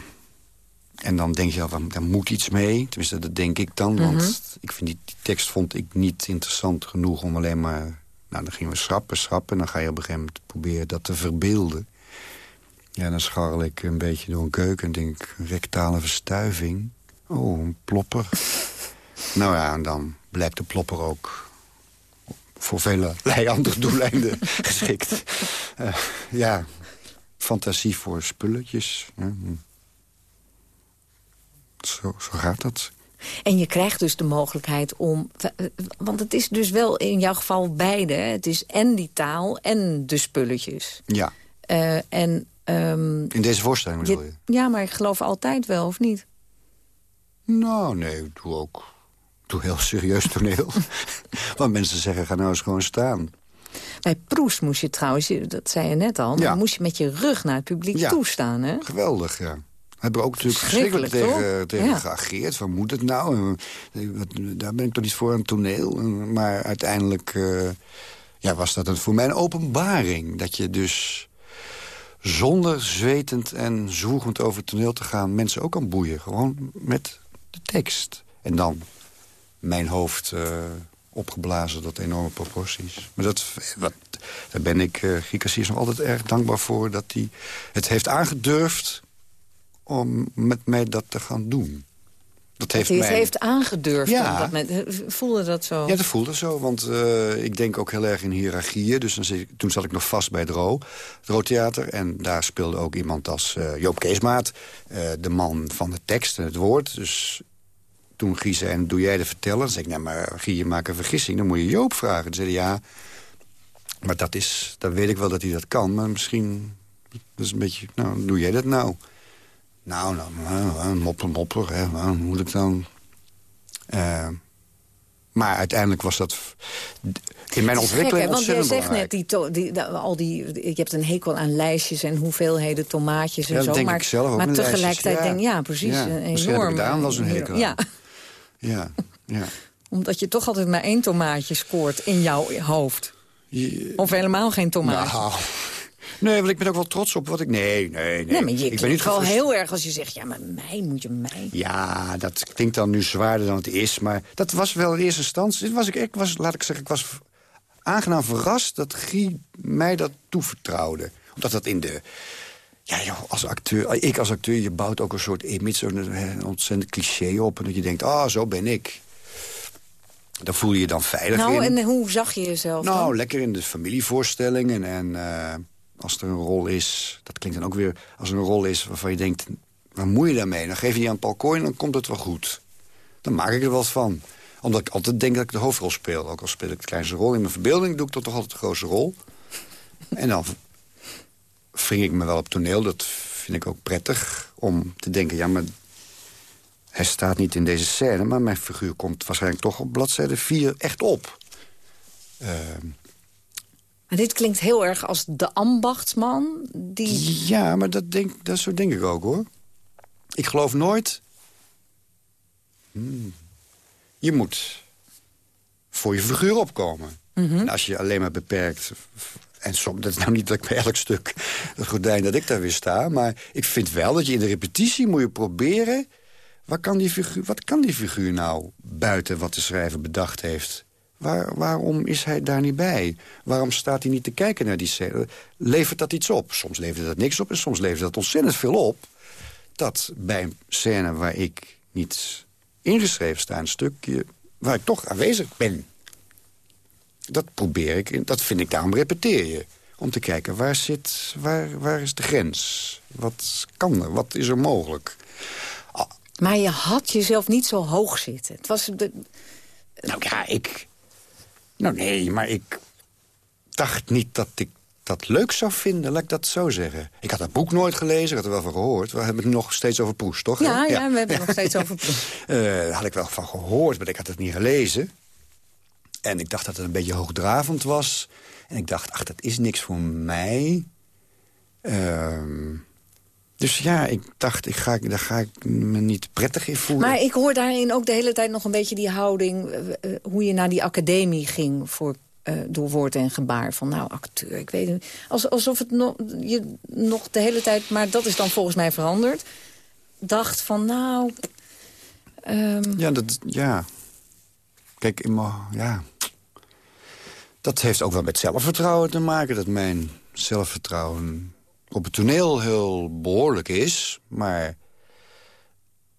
en dan denk je, wel, daar moet iets mee. Tenminste, dat denk ik dan. Mm -hmm. Want ik vind die, die, tekst vond ik niet interessant genoeg om alleen maar... Nou, dan gingen we schrappen, schrappen. En dan ga je op een gegeven moment proberen dat te verbeelden. Ja, dan scharrel ik een beetje door een keuken en denk ik... rectale verstuiving. Oh, een plopper. (laughs) nou ja, en dan blijkt de plopper ook voor vele (laughs) andere doeleinden (laughs) geschikt. Uh, ja, fantasie voor spulletjes. Zo, zo gaat dat. En je krijgt dus de mogelijkheid om... Want het is dus wel in jouw geval beide. Het is en die taal en de spulletjes. Ja. Uh, en, um, in deze voorstelling bedoel je, je? Ja, maar ik geloof altijd wel, of niet? Nou, nee, ik doe ook... Ik doe heel serieus (laughs) toneel. (laughs) Want mensen zeggen, ga nou eens gewoon staan. Bij Proest moest je trouwens, dat zei je net al... maar Ja. moest je met je rug naar het publiek Ja. toestaan, hè? Geweldig, ja. Hebben we ook natuurlijk verschrikkelijk tegen, tegen Ja. geageerd. Van moet het nou? En, eh, wat- Daar ben ik toch niet voor aan het toneel. Maar uiteindelijk eh, ja, was dat een, voor mij een openbaring. Dat je dus zonder zwetend en zwoegend over het toneel te gaan... mensen ook kan boeien. Gewoon met de tekst. En dan mijn hoofd eh, opgeblazen tot enorme proporties. Maar dat, wat, daar ben ik uh, nog altijd erg dankbaar voor... dat hij het heeft aangedurfd om met mij dat te gaan doen. Dat heeft Dat hij het mij... heeft aangedurfd. Ja. Dat. Voelde dat zo? Ja, dat voelde zo, want eh, ik denk ook heel erg in hiërarchieën. Dus dan zit toen zat ik nog vast bij het RO, het RO-theater. En daar speelde ook iemand als eh, Joop Keesmaat, eh, de man van de tekst en het woord. Dus toen Guy zei, en doe jij de verteller? Dan zei ik, nee, maar Guy, je maakt een vergissing. Dan moet je Joop vragen. Toen zei hij, ja, maar dat is, dan weet ik wel dat hij dat kan. Maar misschien, dat is een beetje, nou, doe jij dat nou? Nou, nou, nou, nou, mopper, mopper, hè. Nou, hoe moet ik dan... Eh, maar uiteindelijk was dat in mijn gek, ontwikkeling hè, want jij zegt net, die, to- die, al die, je hebt een hekel aan lijstjes en hoeveelheden tomaatjes en Ja, dat zo. denk maar ik zelf ook maar tegelijkertijd ja. denk ik, ja, precies. Ja, een enorm, daarom wel zo'n hekel aan. Ja, Ja, ja. omdat je toch altijd maar één tomaatje scoort in jouw hoofd. Je- Of helemaal geen tomaatje. nou, nee, want ik ben ook wel trots op wat ik... Nee, nee, nee. nee, maar je ik ben niet wel heel erg als je zegt, ja, maar mij moet je mij. Ja, dat klinkt dan nu zwaarder dan het is. Maar dat was wel in eerste instantie... Dit was ik, ik was, laat ik zeggen, ik was aangenaam verrast... dat Guy mij dat toevertrouwde. Omdat dat in de... Ja, joh, als acteur, ik als acteur, je bouwt ook een soort image... eh, ontzettend cliché op. En dat je denkt, ah, zo ben ik. Daar voel je je dan veilig nou, in. en hoe zag je jezelf Nou, dan? lekker in de familievoorstellingen. En eh, als er een rol is, dat klinkt dan ook weer... als er een rol is waarvan je denkt, waar moet je daarmee? Dan geef je die aan Paul Kooi en dan komt het wel goed. Dan maak ik er wat van. Omdat ik altijd denk dat ik de hoofdrol speel. Ook al speel ik de kleinste rol. In mijn verbeelding doe ik toch altijd de grootste rol. en dan ving ik me wel op toneel. Dat vind ik ook prettig. Om te denken, ja, maar hij staat niet in deze scène... maar mijn figuur komt waarschijnlijk toch op bladzijde 4 echt op. Ehm, Maar dit klinkt heel erg als de ambachtsman. Die... Ja, maar dat, denk, dat zo denk ik ook, hoor. Ik geloof nooit... Hmm. Je moet voor je figuur opkomen. En als je je alleen maar beperkt... En soms, dat is nou niet dat ik bij elk stuk het gordijn dat ik daar weer sta... maar ik vind wel dat je in de repetitie moet je proberen... Wat kan die figuur, wat kan die figuur nou buiten wat de schrijver bedacht heeft? Waar, waarom is hij daar niet bij? Waarom staat hij niet te kijken naar die scène? Levert dat iets op? Soms levert dat niks op en soms levert dat ontzettend veel op. Dat bij een scène waar ik niet ingeschreven sta... een stukje waar ik toch aanwezig ben. Dat probeer ik, dat vind ik, daarom repeteer je. Om te kijken, waar, zit, waar, waar is de grens? Wat kan er? Wat is er mogelijk? Maar je had jezelf niet zo hoog zitten. Het was de... Nou ja, ik... Nou nee, maar ik dacht niet dat ik dat leuk zou vinden, laat ik dat zo zeggen. Ik had dat boek nooit gelezen, ik had er wel van gehoord. We hebben het nog steeds over Proest, toch? Ja, ja, we hebben het nog steeds (laughs) over Proest. Uh, daar had ik wel van gehoord, maar ik had het niet gelezen. En ik dacht dat het een beetje hoogdravend was. En ik dacht, ach, dat is niks voor mij. Uh, dus ja, ik dacht, ik ga, daar ga ik me niet prettig in voelen. Maar ik hoor daarin ook de hele tijd nog een beetje die houding... Uh, hoe je naar die academie ging voor, uh, door woord en gebaar. Van nou, acteur, ik weet het Als, Alsof het nog, je nog de hele tijd... Maar dat is dan volgens mij veranderd. Dacht van nou... Um... Ja, dat, ja. Kijk, in mijn, ja... Dat heeft ook wel met zelfvertrouwen te maken. Dat mijn zelfvertrouwen op het toneel heel behoorlijk is. Maar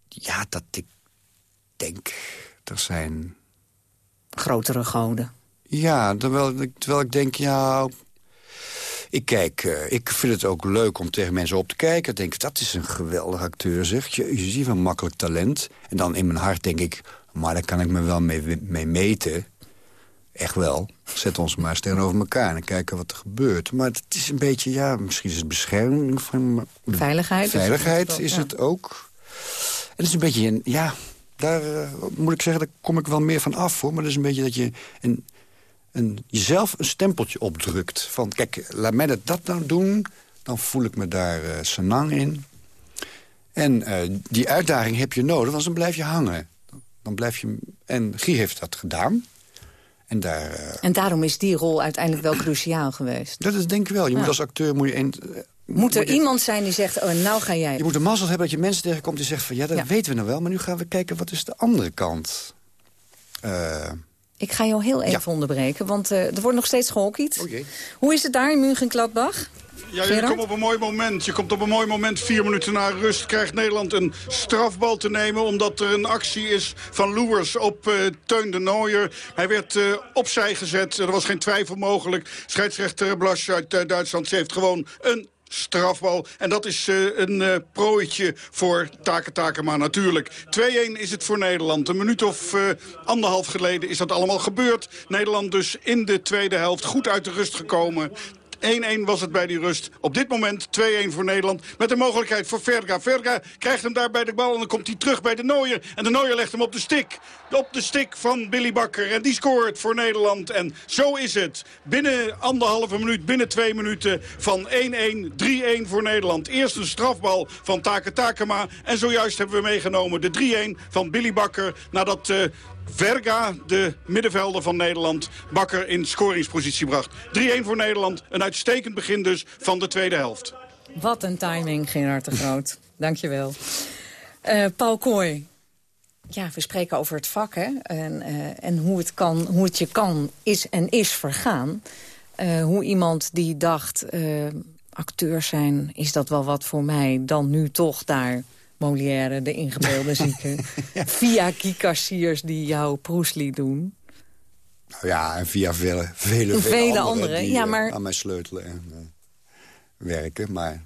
ja, dat ik denk, er zijn... Grotere goden. Ja, terwijl ik, terwijl ik denk, ja... Ik kijk, uh, ik vind het ook leuk om tegen mensen op te kijken. Ik denk, dat is een geweldig acteur, zeg. Je, je ziet een makkelijk talent. En dan in mijn hart denk ik, maar daar kan ik me wel mee, mee meten. Echt wel. Zet ons maar eens tegenover elkaar en kijken wat er gebeurt. Maar het is een beetje, ja, misschien is het bescherming van... Veiligheid. Veiligheid is, is het ook. En het is een beetje, een, ja, daar uh, moet ik zeggen, daar kom ik wel meer van af, hoor. Maar het is een beetje dat je een, een, jezelf een stempeltje opdrukt. Van, kijk, laat mij dat, dat nou doen, dan voel ik me daar uh, senang in. En uh, die uitdaging heb je nodig, want dan blijf je hangen. Dan blijf je... En Guy heeft dat gedaan. En, daar, uh, en daarom is die rol uiteindelijk wel cruciaal geweest. Dat is denk ik wel. Je Ja. moet als acteur... Moet, je een, uh, Moet er je- iemand zijn die zegt, oh, nou ga jij... Je moet de mazzel hebben dat je mensen tegenkomt die zeggen van... ja, dat Ja. weten we nou wel, maar nu gaan we kijken wat is de andere kant. Eh, Ik ga jou heel even Ja. onderbreken, want eh, er wordt nog steeds gehockeyd. oh. Hoe is het daar in München-Gladbach? Ja, je Gerard? komt op een mooi moment. Je komt op een mooi moment. Vier minuten na rust krijgt Nederland een strafbal te nemen... omdat er een actie is van Loers op eh, Teun de Nooier. Hij werd eh, opzij gezet. Er was geen twijfel mogelijk. Scheidsrechter Blas uit eh, Duitsland heeft gewoon een strafbal. En dat is een eh prooitje voor Take Takema natuurlijk. 2-1 is het voor Nederland. Een minuut of anderhalf geleden is dat allemaal gebeurd. Nederland dus in de tweede helft goed uit de rust gekomen. 1-1 was het bij die rust. Op dit moment 2-1 voor Nederland. Met de mogelijkheid voor Verga. Verga krijgt hem daar bij de bal en dan komt hij terug bij de Nooier. En de Nooier legt hem op de stick. Op de stick van Billy Bakker. En die scoort voor Nederland. En zo is het. Binnen anderhalve minuut, binnen twee minuten van 1-1, 3-1 voor Nederland. Eerst een strafbal van Take Takema. En zojuist hebben we meegenomen de 3-1 van Billy Bakker. Nadat... eh Verga, de middenvelder van Nederland, Bakker in scoringspositie bracht. 3-1 voor Nederland. Een uitstekend begin dus van de tweede helft. Wat een timing, Gerard de Groot. (laughs) Dankjewel. Eh Paul Kooi. Ja, we spreken over het vak, hè. En, eh, en hoe, het kan, hoe het je kan, is en is vergaan. Eh, hoe iemand die dacht, acteur zijn, is dat wel wat voor mij... dan nu toch daar Molière, de ingebeelde zieke... (laughs) via kiekassiers die jouw proesli doen. Nou ja, en via vele, vele, Vele anderen, anderen, die ja, eh, maar- aan mij sleutelen en eh, werken. Maar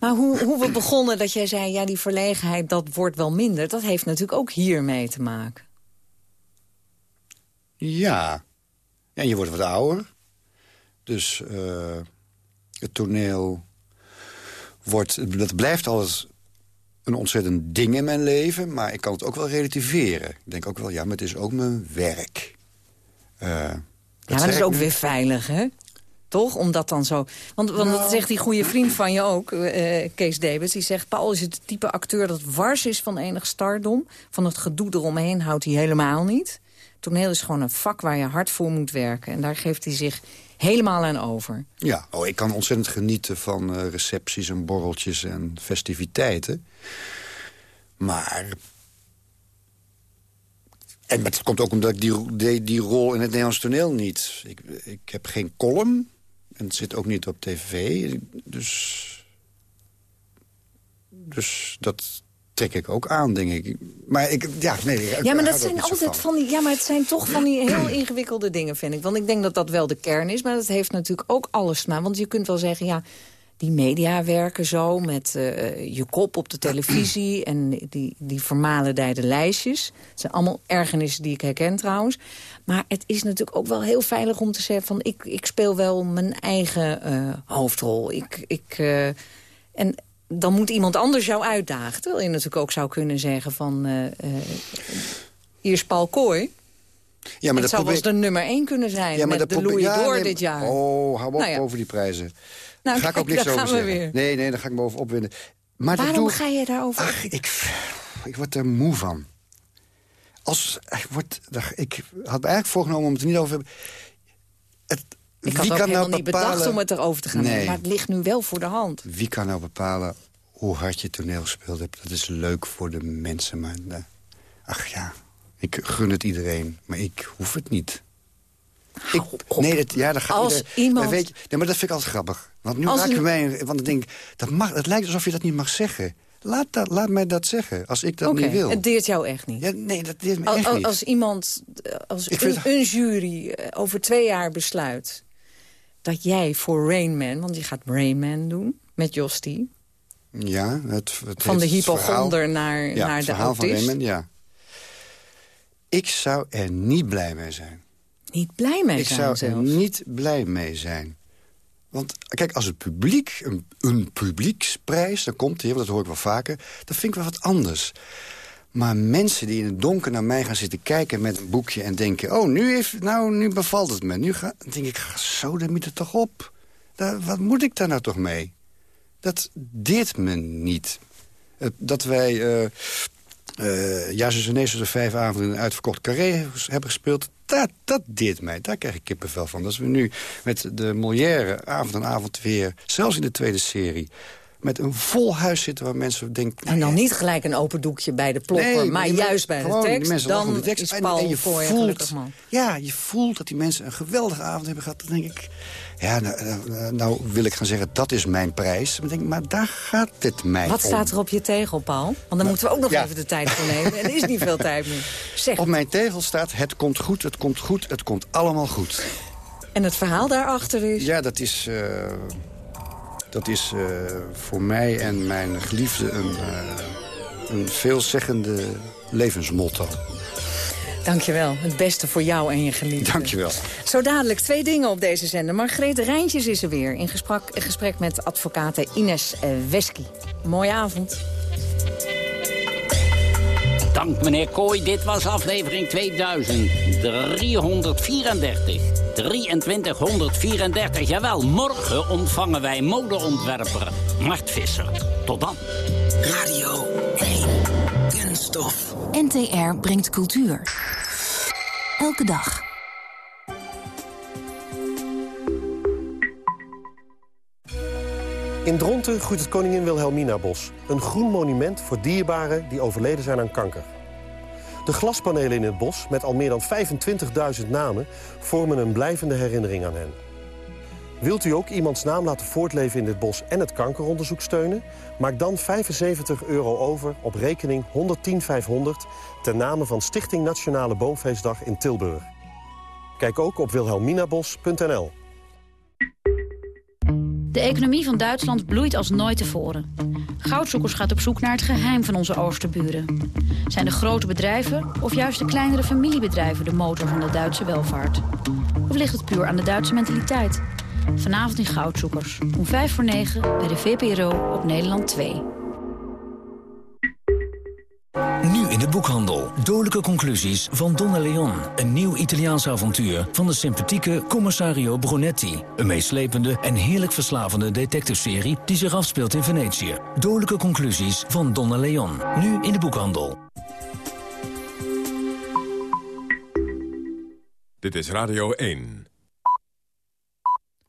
Maar hoe, hoe we begonnen dat jij zei, ja, die verlegenheid, dat wordt wel minder. Dat heeft natuurlijk ook hiermee te maken. ja, en je wordt wat ouder. Dus eh, het toneel wordt, dat blijft altijd een ontzettend ding in mijn leven. Maar ik kan het ook wel relativeren. Ik denk ook wel, ja, maar het is ook mijn werk. Eh, Ja, maar dat is ook me- weer veilig, hè? Toch? Omdat dan zo... Want, want dat zegt die goede vriend van je ook, eh, Kees Debets. Die zegt, Paul is het type acteur dat wars is van enig stardom. Van het gedoe eromheen houdt hij helemaal niet. Toneel is gewoon een vak waar je hard voor moet werken. En daar geeft hij zich helemaal aan over. Ja, oh, ik kan ontzettend genieten van eh, recepties en borreltjes en festiviteiten. Maar... En het komt ook omdat ik die, die, die rol in het Nederlands toneel niet... Ik, ik heb geen column en het zit ook niet op tv. Dus... Dus dat trek ik ook aan, denk ik. Maar ik... Ja, nee, ik- Ja, maar dat zijn altijd van die, ja, maar het zijn toch van die heel (clears throat) ingewikkelde dingen, vind ik. Want ik denk dat dat wel de kern is, maar dat heeft natuurlijk ook alles te maken. Want je kunt wel zeggen, ja, die media werken zo met eh, je kop op de televisie (clears throat) en die, die vermalendijde lijstjes. Het zijn allemaal ergernissen die ik herken trouwens. Maar het is natuurlijk ook wel heel veilig om te zeggen van ik, ik speel wel mijn eigen eh, hoofdrol. Ik, ik, eh, en dan moet iemand anders jou uitdagen. Terwijl je natuurlijk ook zou kunnen zeggen van... eh, hier is Paul Kooi. Ja, maar het zou wel eens de nummer één kunnen zijn Ja, maar met dat de probeer- Louis ja, nee, dit jaar. Oh, hou op Nou ja. over die prijzen. Nou, ga ik ook niks over we zeggen. Nee, nee, daar ga ik me over opwinden. Maar dat Waarom doe... ga je daarover? Ach, ik, ik word er moe van. Als, ik, word, ik had me eigenlijk voorgenomen om het er niet over te hebben. Het, ik had wie ook kan helemaal nou niet bepalen, bedacht om het erover te gaan Nee. hebben. Maar het ligt nu wel voor de hand. Wie kan nou bepalen hoe hard je toneel gespeeld hebt? Dat is leuk voor de mensen, maar... eh, ach ja, ik gun het iedereen, maar ik hoef het niet. Ik, nee, dat, ja, dat gaat Als iemand- maar Weet je, nee, maar dat vind ik altijd grappig. Want nu Als raak je mij... Want dan denk ik, dat mag, het lijkt alsof je dat niet mag zeggen. Laat, dat, laat mij dat zeggen, als ik dat Oké, niet wil. het deert jou echt niet. Ja, nee, dat deert me echt niet. als iemand, eh, als Ik een, een jury eh, over twee jaar besluit... dat jij voor Rain Man, want je gaat Rain Man doen met Josti... Ja, het, het van de hypochonder naar, ja, naar het de verhaal van ja. Ik zou er niet blij mee zijn. Niet blij mee ik zijn zou er niet blij mee zijn. Want kijk, als het publiek, een, een publieksprijs, dan komt hier, dat hoor ik wel vaker, dat vind ik wel wat anders. Maar mensen die in het donker naar mij gaan zitten kijken met een boekje en denken... oh, nu, heeft, nou, nu bevalt het me. Nu ga, dan denk ik, zo, dan moet het toch op. Daar, wat moet ik daar nou toch mee? Dat deert me niet. Dat wij eh eh Ja, zus, de vijf avonden in een uitverkocht carré hebben gespeeld... Dat, dat deert mij, daar krijg ik kippenvel van. Dat we nu met de Molière avond en avond weer... zelfs in de tweede serie... met een vol huis zitten waar mensen denken... En dan niet gelijk een open doekje bij de plopper, Nee, maar juist bij de tekst. Dan de tekst. is Paul en je voor je voelt- gelukkig man. Ja, je voelt dat die mensen een geweldige avond hebben gehad. Dan denk ik, ja, nou, nou, nou wil ik gaan zeggen, dat is mijn prijs. Maar, denk ik, maar daar gaat het mij Wat om. staat er op je tegel, Paul? Want dan moeten we ook nog ja. even de tijd voor nemen. En er is niet veel tijd meer. Zeg, Op mijn tegel staat, het komt goed, het komt goed, het komt allemaal goed. en het verhaal daarachter is... Ja, dat is, eh, dat is eh, voor mij en mijn geliefde een, eh, een veelzeggende levensmotto. Dankjewel. Het beste voor jou en je geliefde. Dankjewel. Zo dadelijk twee dingen op deze zender. Margrethe Rijntjes is er weer in gesprek, in gesprek met advocate Ines eh, Wesky. Mooie avond. Dank meneer Kooi, dit was aflevering 2334. 2334, jawel, morgen ontvangen wij modeontwerper Mart Visser. Tot dan. Radio 1. Kunststof. NTR brengt cultuur. Elke dag. In Dronten groeit het Koningin Wilhelmina Bos. Een groen monument voor dierbaren die overleden zijn aan kanker. De glaspanelen in het bos, met al meer dan 25.000 namen... vormen een blijvende herinnering aan hen. Wilt u ook iemands naam laten voortleven in dit bos en het kankeronderzoek steunen? Maak dan 75 euro over op rekening 110500... ten name van Stichting Nationale Boomfeestdag in Tilburg. Kijk Kijk ook op wilhelminabos.nl. De economie van Duitsland bloeit als nooit tevoren. Goudzoekers gaat op zoek naar het geheim van onze oosterburen. Zijn de grote bedrijven of juist de kleinere familiebedrijven de motor van de Duitse welvaart? Of ligt het puur aan de Duitse mentaliteit? Vanavond in Goudzoekers, om 5 voor 9 bij de VPRO op Nederland 2. Nu in de boekhandel. Dodelijke conclusies van Donna Leon. Een nieuw Italiaans avontuur van de sympathieke Commissario Brunetti. Een meeslepende en heerlijk verslavende detective-serie die zich afspeelt in Venetië. Dodelijke conclusies van Donna Leon. Nu in de boekhandel. Dit is Radio 1.